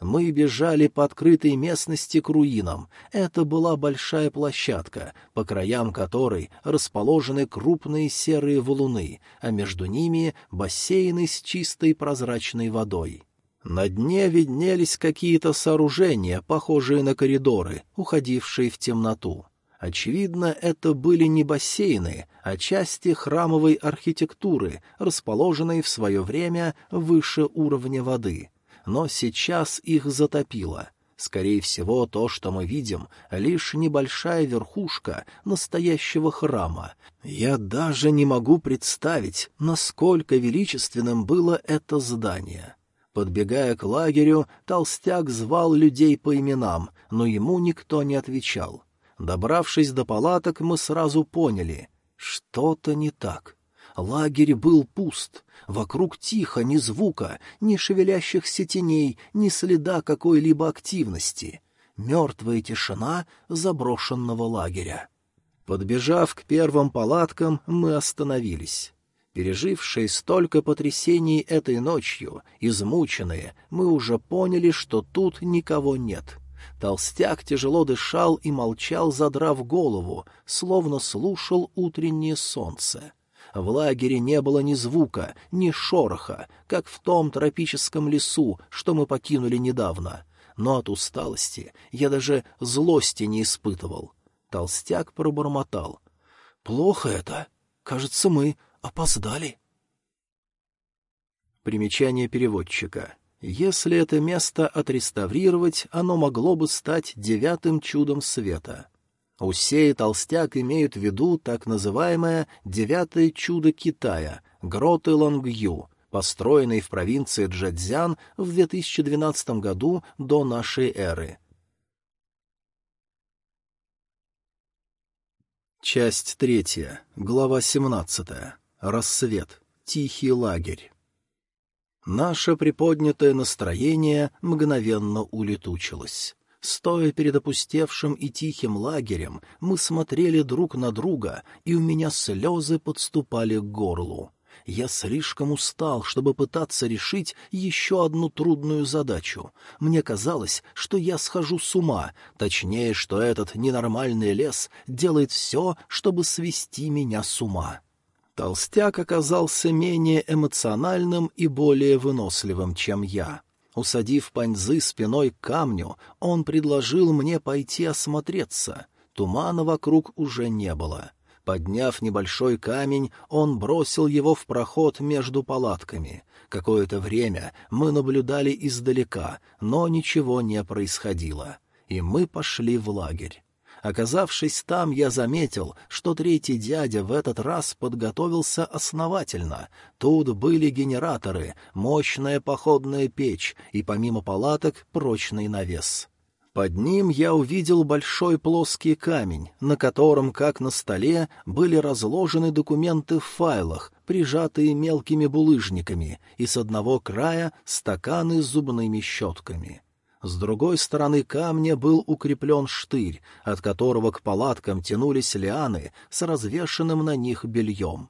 Мы бежали по открытой местности к руинам. Это была большая площадка, по краям которой расположены крупные серые валуны, а между ними бассейны с чистой прозрачной водой. На дне виднелись какие-то сооружения, похожие на коридоры, уходившие в темноту. Очевидно, это были не бассейны, а части храмовой архитектуры, расположенной в свое время выше уровня воды — но сейчас их затопило. Скорее всего, то, что мы видим, лишь небольшая верхушка настоящего храма. Я даже не могу представить, насколько величественным было это здание. Подбегая к лагерю, толстяк звал людей по именам, но ему никто не отвечал. Добравшись до палаток, мы сразу поняли — что-то не так. Лагерь был пуст. Вокруг тихо, ни звука, ни шевелящихся теней, ни следа какой-либо активности. Мертвая тишина заброшенного лагеря. Подбежав к первым палаткам, мы остановились. Пережившие столько потрясений этой ночью, измученные, мы уже поняли, что тут никого нет. Толстяк тяжело дышал и молчал, задрав голову, словно слушал утреннее солнце. В лагере не было ни звука, ни шороха, как в том тропическом лесу, что мы покинули недавно. Но от усталости я даже злости не испытывал. Толстяк пробормотал. «Плохо это. Кажется, мы опоздали». Примечание переводчика. Если это место отреставрировать, оно могло бы стать девятым чудом света. Усей и Толстяк имеют в виду так называемое «девятое чудо Китая» — гроты Лонгью, построенный в провинции Джэцзян в 2012 году до нашей эры. Часть третья, глава семнадцатая. Рассвет. Тихий лагерь. Наше приподнятое настроение мгновенно улетучилось. Стоя перед опустевшим и тихим лагерем, мы смотрели друг на друга, и у меня слезы подступали к горлу. Я слишком устал, чтобы пытаться решить еще одну трудную задачу. Мне казалось, что я схожу с ума, точнее, что этот ненормальный лес делает все, чтобы свести меня с ума. Толстяк оказался менее эмоциональным и более выносливым, чем я. Усадив Паньзы спиной к камню, он предложил мне пойти осмотреться. Тумана вокруг уже не было. Подняв небольшой камень, он бросил его в проход между палатками. Какое-то время мы наблюдали издалека, но ничего не происходило. И мы пошли в лагерь. Оказавшись там, я заметил, что третий дядя в этот раз подготовился основательно. Тут были генераторы, мощная походная печь и, помимо палаток, прочный навес. Под ним я увидел большой плоский камень, на котором, как на столе, были разложены документы в файлах, прижатые мелкими булыжниками, и с одного края стаканы с зубными щетками. С другой стороны камня был укреплен штырь, от которого к палаткам тянулись лианы с развешенным на них бельем.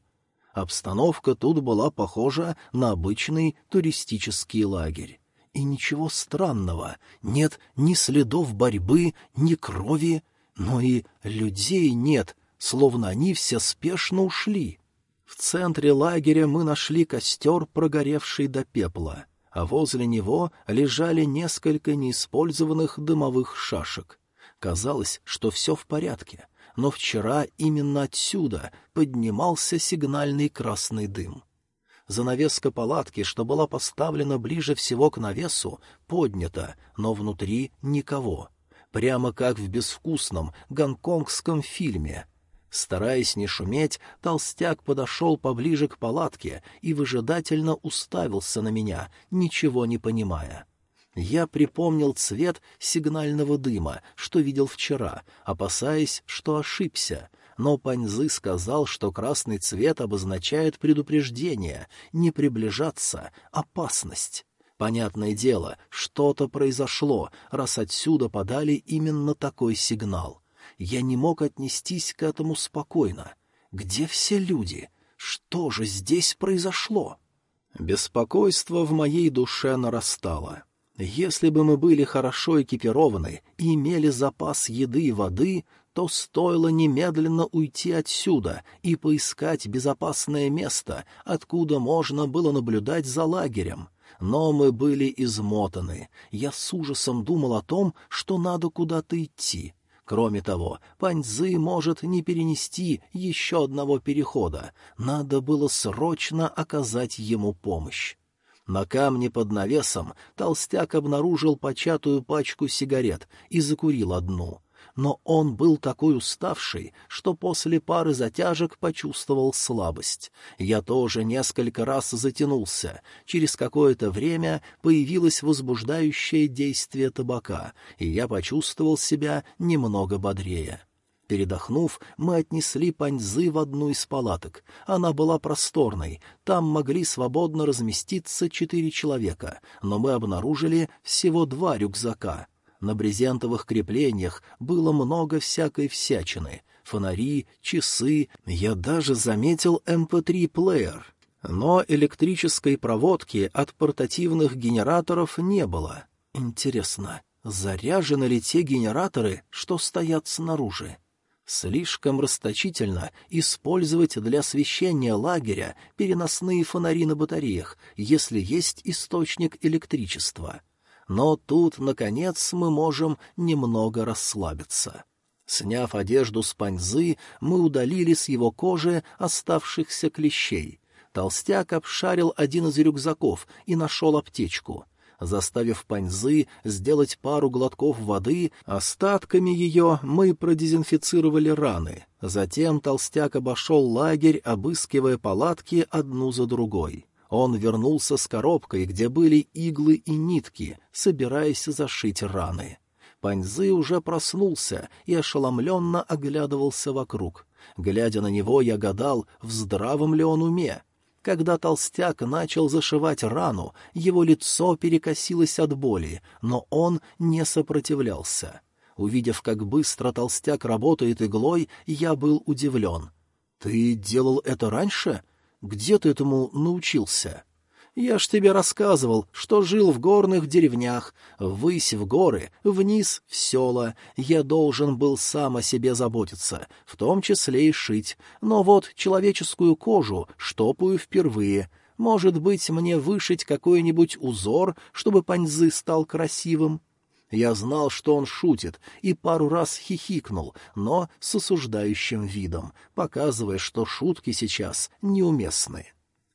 Обстановка тут была похожа на обычный туристический лагерь. И ничего странного, нет ни следов борьбы, ни крови, но и людей нет, словно они все спешно ушли. В центре лагеря мы нашли костер, прогоревший до пепла — а возле него лежали несколько неиспользованных дымовых шашек. Казалось, что все в порядке, но вчера именно отсюда поднимался сигнальный красный дым. Занавеска палатки, что была поставлена ближе всего к навесу, поднята, но внутри никого. Прямо как в безвкусном гонконгском фильме. Стараясь не шуметь, толстяк подошел поближе к палатке и выжидательно уставился на меня, ничего не понимая. Я припомнил цвет сигнального дыма, что видел вчера, опасаясь, что ошибся — но Паньзы сказал, что красный цвет обозначает предупреждение, не приближаться, опасность. Понятное дело, что-то произошло, раз отсюда подали именно такой сигнал. Я не мог отнестись к этому спокойно. Где все люди? Что же здесь произошло? Беспокойство в моей душе нарастало. Если бы мы были хорошо экипированы и имели запас еды и воды, то стоило немедленно уйти отсюда и поискать безопасное место, откуда можно было наблюдать за лагерем. Но мы были измотаны. Я с ужасом думал о том, что надо куда-то идти. Кроме того, Паньзы может не перенести еще одного перехода. Надо было срочно оказать ему помощь. На камне под навесом толстяк обнаружил початую пачку сигарет и закурил одну — но он был такой уставший, что после пары затяжек почувствовал слабость. Я тоже несколько раз затянулся. Через какое-то время появилось возбуждающее действие табака, и я почувствовал себя немного бодрее. Передохнув, мы отнесли паньзы в одну из палаток. Она была просторной, там могли свободно разместиться четыре человека, но мы обнаружили всего два рюкзака. На брезентовых креплениях было много всякой всячины. Фонари, часы, я даже заметил MP3-плеер. Эм Но электрической проводки от портативных генераторов не было. Интересно, заряжены ли те генераторы, что стоят снаружи? Слишком расточительно использовать для освещения лагеря переносные фонари на батареях, если есть источник электричества. Но тут, наконец, мы можем немного расслабиться. Сняв одежду с паньзы, мы удалили с его кожи оставшихся клещей. Толстяк обшарил один из рюкзаков и нашел аптечку. Заставив паньзы сделать пару глотков воды, остатками ее мы продезинфицировали раны. Затем толстяк обошел лагерь, обыскивая палатки одну за другой. Он вернулся с коробкой, где были иглы и нитки, собираясь зашить раны. Паньзы уже проснулся и ошеломленно оглядывался вокруг. Глядя на него, я гадал, в здравом ли он уме. Когда толстяк начал зашивать рану, его лицо перекосилось от боли, но он не сопротивлялся. Увидев, как быстро толстяк работает иглой, я был удивлен. — Ты делал это раньше? Где ты этому научился? Я ж тебе рассказывал, что жил в горных деревнях, ввысь в горы, вниз в села. Я должен был сам о себе заботиться, в том числе и шить. Но вот человеческую кожу штопаю впервые. Может быть, мне вышить какой-нибудь узор, чтобы паньзы стал красивым? Я знал, что он шутит, и пару раз хихикнул, но с осуждающим видом, показывая, что шутки сейчас неуместны.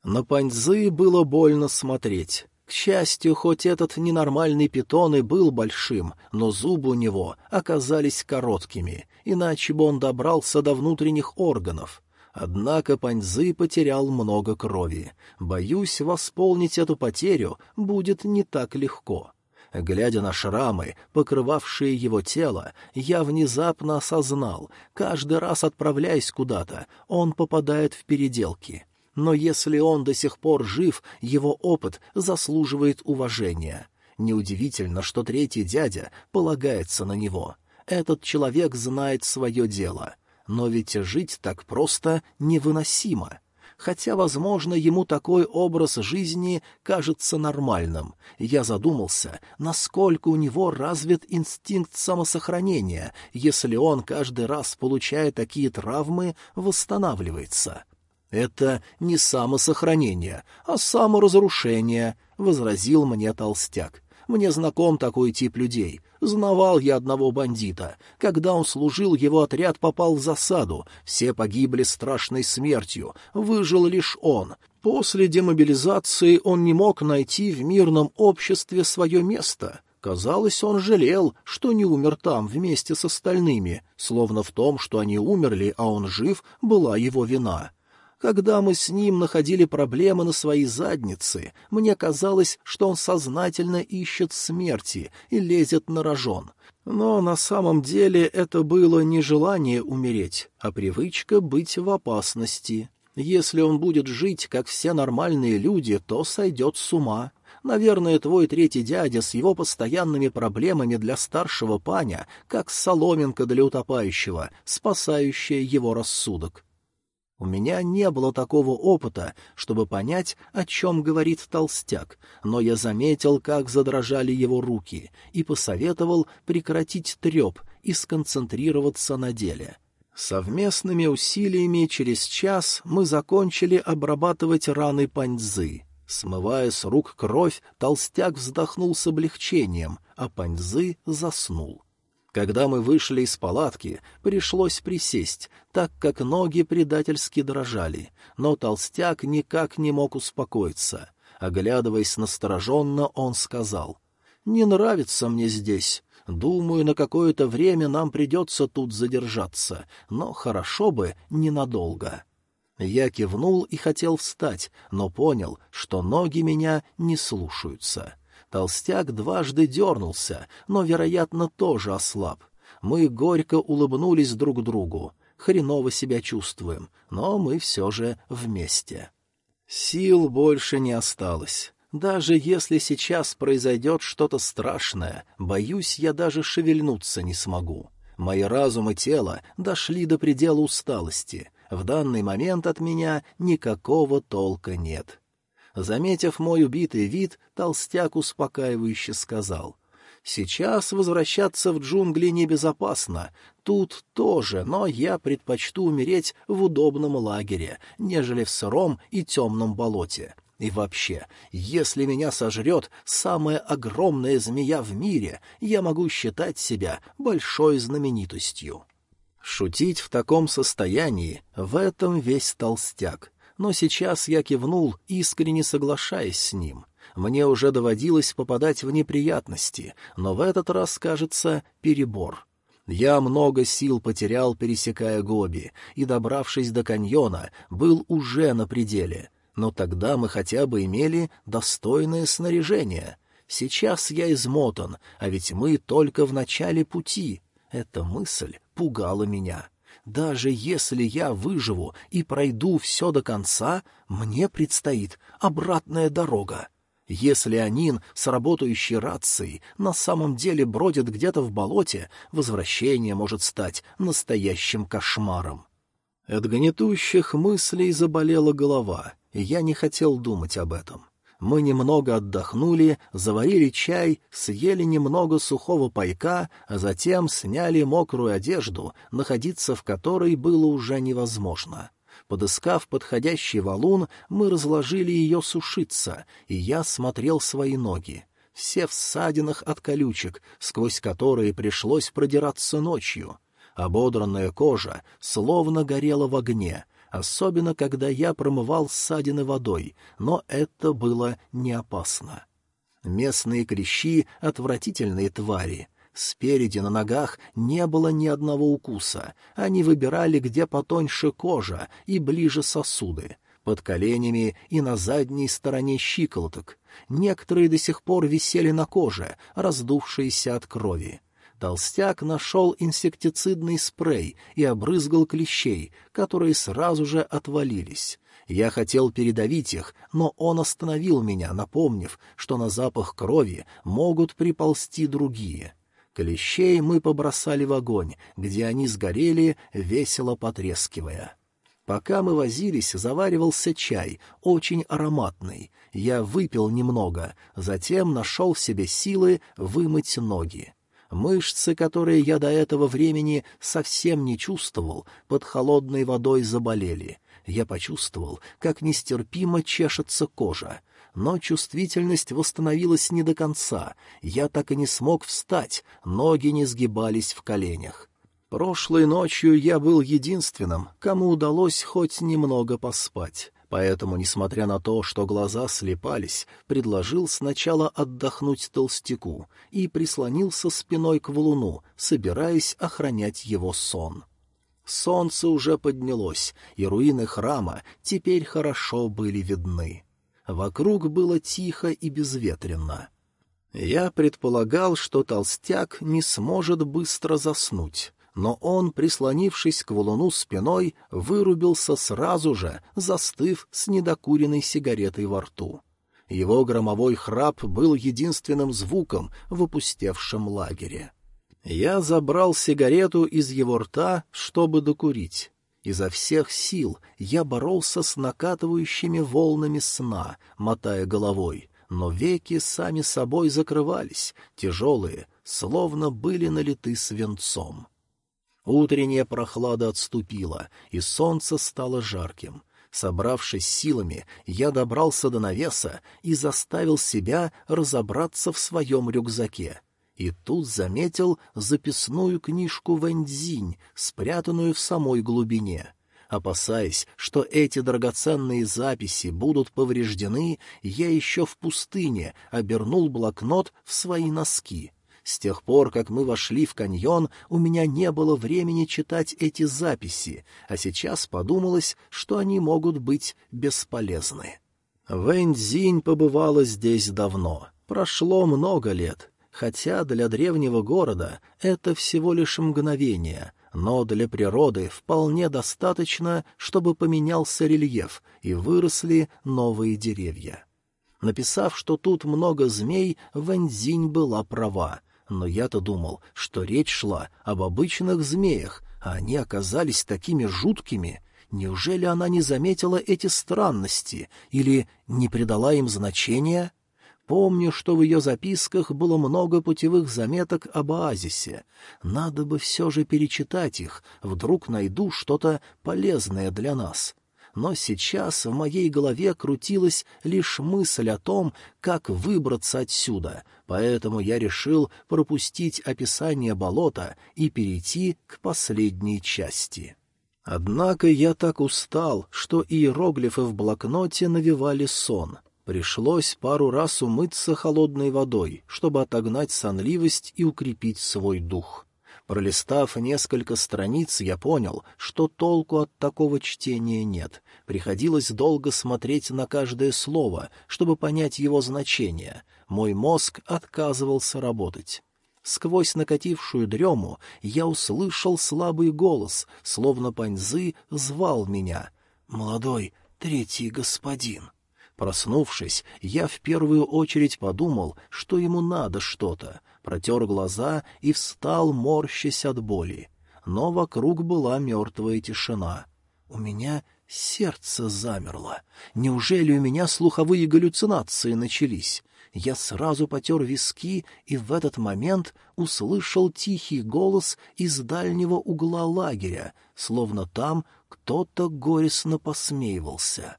На паньзы было больно смотреть. К счастью, хоть этот ненормальный питон и был большим, но зубы у него оказались короткими, иначе бы он добрался до внутренних органов. Однако Паньзы потерял много крови. Боюсь, восполнить эту потерю будет не так легко. Глядя на шрамы, покрывавшие его тело, я внезапно осознал, каждый раз отправляясь куда-то, он попадает в переделки. Но если он до сих пор жив, его опыт заслуживает уважения. Неудивительно, что третий дядя полагается на него. Этот человек знает свое дело. Но ведь жить так просто невыносимо хотя, возможно, ему такой образ жизни кажется нормальным. Я задумался, насколько у него развит инстинкт самосохранения, если он каждый раз, получая такие травмы, восстанавливается. Это не самосохранение, а саморазрушение, — возразил мне толстяк. Мне знаком такой тип людей. Знавал я одного бандита. Когда он служил, его отряд попал в засаду. Все погибли страшной смертью. Выжил лишь он. После демобилизации он не мог найти в мирном обществе свое место. Казалось, он жалел, что не умер там вместе с остальными, словно в том, что они умерли, а он жив, была его вина. Когда мы с ним находили проблемы на своей заднице, мне казалось, что он сознательно ищет смерти и лезет на рожон. Но на самом деле это было не желание умереть, а привычка быть в опасности. Если он будет жить, как все нормальные люди, то сойдет с ума. Наверное, твой третий дядя с его постоянными проблемами для старшего паня, как соломинка для утопающего, спасающая его рассудок. У меня не было такого опыта, чтобы понять, о чем говорит толстяк, но я заметил, как задрожали его руки, и посоветовал прекратить треп и сконцентрироваться на деле. Совместными усилиями через час мы закончили обрабатывать раны паньзы. Смывая с рук кровь, толстяк вздохнул с облегчением, а паньзы заснул. Когда мы вышли из палатки, пришлось присесть, так как ноги предательски дрожали, но толстяк никак не мог успокоиться. Оглядываясь настороженно, он сказал, «Не нравится мне здесь. Думаю, на какое-то время нам придется тут задержаться, но хорошо бы ненадолго». Я кивнул и хотел встать, но понял, что ноги меня не слушаются. Толстяк дважды дернулся, но, вероятно, тоже ослаб. Мы горько улыбнулись друг другу. Хреново себя чувствуем, но мы все же вместе. Сил больше не осталось. Даже если сейчас произойдет что-то страшное, боюсь, я даже шевельнуться не смогу. Мои разум и тело дошли до предела усталости. В данный момент от меня никакого толка нет. Заметив мой убитый вид, толстяк успокаивающе сказал. «Сейчас возвращаться в джунгли небезопасно. Тут тоже, но я предпочту умереть в удобном лагере, нежели в сыром и темном болоте. И вообще, если меня сожрет самая огромная змея в мире, я могу считать себя большой знаменитостью». Шутить в таком состоянии — в этом весь толстяк но сейчас я кивнул, искренне соглашаясь с ним. Мне уже доводилось попадать в неприятности, но в этот раз, кажется, перебор. Я много сил потерял, пересекая Гоби, и, добравшись до каньона, был уже на пределе. Но тогда мы хотя бы имели достойное снаряжение. Сейчас я измотан, а ведь мы только в начале пути. Эта мысль пугала меня. Даже если я выживу и пройду все до конца, мне предстоит обратная дорога. Если Анин с работающей рацией на самом деле бродит где-то в болоте, возвращение может стать настоящим кошмаром. От гнетущих мыслей заболела голова, и я не хотел думать об этом мы немного отдохнули, заварили чай, съели немного сухого пайка, а затем сняли мокрую одежду, находиться в которой было уже невозможно. Подыскав подходящий валун, мы разложили ее сушиться, и я смотрел свои ноги. Все в ссадинах от колючек, сквозь которые пришлось продираться ночью. Ободранная кожа словно горела в огне — особенно когда я промывал ссадины водой, но это было не опасно. Местные клещи — отвратительные твари. Спереди на ногах не было ни одного укуса. Они выбирали, где потоньше кожа и ближе сосуды, под коленями и на задней стороне щиколоток. Некоторые до сих пор висели на коже, раздувшиеся от крови. Толстяк нашел инсектицидный спрей и обрызгал клещей, которые сразу же отвалились. Я хотел передавить их, но он остановил меня, напомнив, что на запах крови могут приползти другие. Клещей мы побросали в огонь, где они сгорели, весело потрескивая. Пока мы возились, заваривался чай, очень ароматный. Я выпил немного, затем нашел в себе силы вымыть ноги. Мышцы, которые я до этого времени совсем не чувствовал, под холодной водой заболели. Я почувствовал, как нестерпимо чешется кожа. но чувствительность восстановилась не до конца. Я так и не смог встать, ноги не сгибались в коленях. Прошлой ночью я был единственным, кому удалось хоть немного поспать. Поэтому, несмотря на то, что глаза слепались, предложил сначала отдохнуть толстяку и прислонился спиной к валуну, собираясь охранять его сон. Солнце уже поднялось, и руины храма теперь хорошо были видны. Вокруг было тихо и безветренно. Я предполагал, что толстяк не сможет быстро заснуть, но он, прислонившись к валуну спиной, вырубился сразу же, застыв с недокуренной сигаретой во рту. Его громовой храп был единственным звуком в опустевшем лагере. Я забрал сигарету из его рта, чтобы докурить. Изо всех сил я боролся с накатывающими волнами сна, мотая головой, но веки сами собой закрывались, тяжелые, словно были налиты свинцом. Утренняя прохлада отступила, и солнце стало жарким. Собравшись силами, я добрался до навеса и заставил себя разобраться в своем рюкзаке. И тут заметил записную книжку Вэньцзинь, спрятанную в самой глубине. Опасаясь, что эти драгоценные записи будут повреждены, я еще в пустыне обернул блокнот в свои носки — с тех пор, как мы вошли в каньон, у меня не было времени читать эти записи, а сейчас подумалось, что они могут быть бесполезны. Вэньцзинь побывала здесь давно. Прошло много лет, хотя для древнего города это всего лишь мгновение, но для природы вполне достаточно, чтобы поменялся рельеф и выросли новые деревья. Написав, что тут много змей, Вэньцзинь была права. Но я-то думал, что речь шла об обычных змеях, а они оказались такими жуткими. Неужели она не заметила эти странности или не придала им значения? Помню, что в ее записках было много путевых заметок об оазисе. Надо бы все же перечитать их, вдруг найду что-то полезное для нас но сейчас в моей голове крутилась лишь мысль о том, как выбраться отсюда, поэтому я решил пропустить описание болота и перейти к последней части. Однако я так устал, что иероглифы в блокноте навевали сон. Пришлось пару раз умыться холодной водой, чтобы отогнать сонливость и укрепить свой дух. Пролистав несколько страниц, я понял, что толку от такого чтения нет. Приходилось долго смотреть на каждое слово, чтобы понять его значение. Мой мозг отказывался работать. Сквозь накатившую дрему я услышал слабый голос, словно паньзы звал меня. «Молодой третий господин». Проснувшись, я в первую очередь подумал, что ему надо что-то, протер глаза и встал, морщась от боли. Но вокруг была мертвая тишина. У меня сердце замерло. Неужели у меня слуховые галлюцинации начались? Я сразу потер виски и в этот момент услышал тихий голос из дальнего угла лагеря, словно там кто-то горестно посмеивался.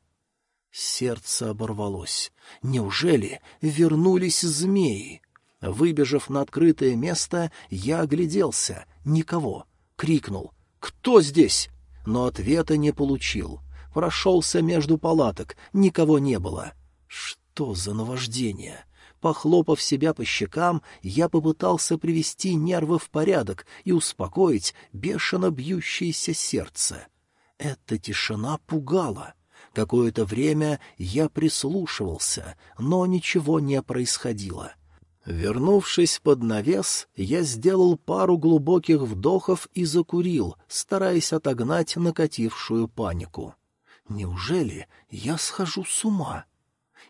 Сердце оборвалось. Неужели вернулись змеи? Выбежав на открытое место, я огляделся. Никого. Крикнул. «Кто здесь?» Но ответа не получил. Прошелся между палаток. Никого не было. Что за наваждение? Похлопав себя по щекам, я попытался привести нервы в порядок и успокоить бешено бьющееся сердце. Эта тишина пугала. Какое-то время я прислушивался, но ничего не происходило. Вернувшись под навес, я сделал пару глубоких вдохов и закурил, стараясь отогнать накатившую панику. Неужели я схожу с ума?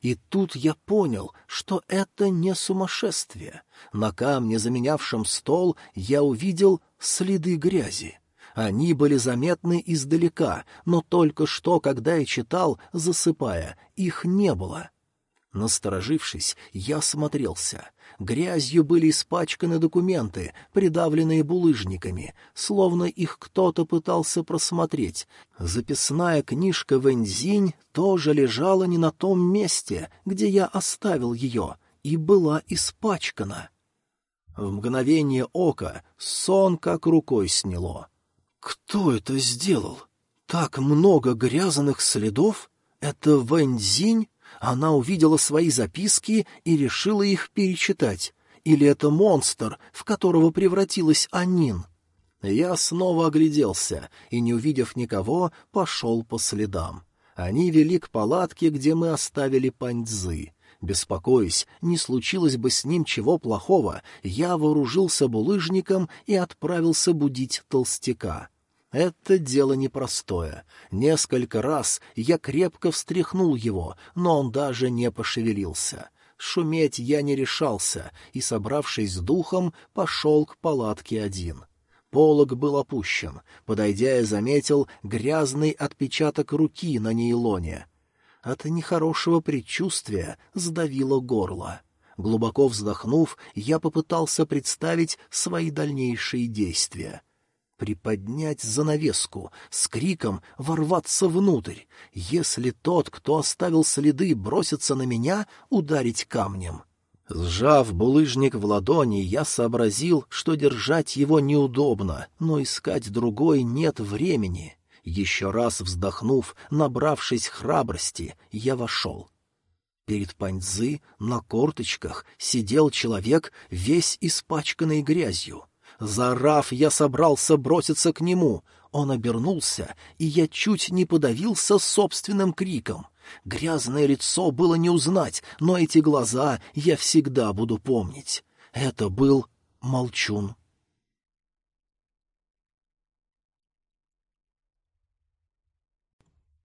И тут я понял, что это не сумасшествие. На камне, заменявшем стол, я увидел следы грязи. Они были заметны издалека, но только что, когда я читал, засыпая, их не было. Насторожившись, я осмотрелся. Грязью были испачканы документы, придавленные булыжниками, словно их кто-то пытался просмотреть. Записная книжка Вэньзинь тоже лежала не на том месте, где я оставил ее, и была испачкана. В мгновение ока сон как рукой сняло. «Кто это сделал? Так много грязных следов? Это Вэньзинь?» Она увидела свои записки и решила их перечитать. Или это монстр, в которого превратилась Анин? Я снова огляделся и, не увидев никого, пошел по следам. Они вели к палатке, где мы оставили паньцзы. Беспокоясь, не случилось бы с ним чего плохого, я вооружился булыжником и отправился будить толстяка. Это дело непростое. Несколько раз я крепко встряхнул его, но он даже не пошевелился. Шуметь я не решался и, собравшись с духом, пошел к палатке один. Полог был опущен. Подойдя, я заметил грязный отпечаток руки на нейлоне. От нехорошего предчувствия сдавило горло. Глубоко вздохнув, я попытался представить свои дальнейшие действия — приподнять занавеску, с криком ворваться внутрь. Если тот, кто оставил следы, бросится на меня, ударить камнем. Сжав булыжник в ладони, я сообразил, что держать его неудобно, но искать другой нет времени. Еще раз вздохнув, набравшись храбрости, я вошел. Перед паньцзы на корточках сидел человек, весь испачканный грязью. Заорав, я собрался броситься к нему. Он обернулся, и я чуть не подавился собственным криком. Грязное лицо было не узнать, но эти глаза я всегда буду помнить. Это был Молчун.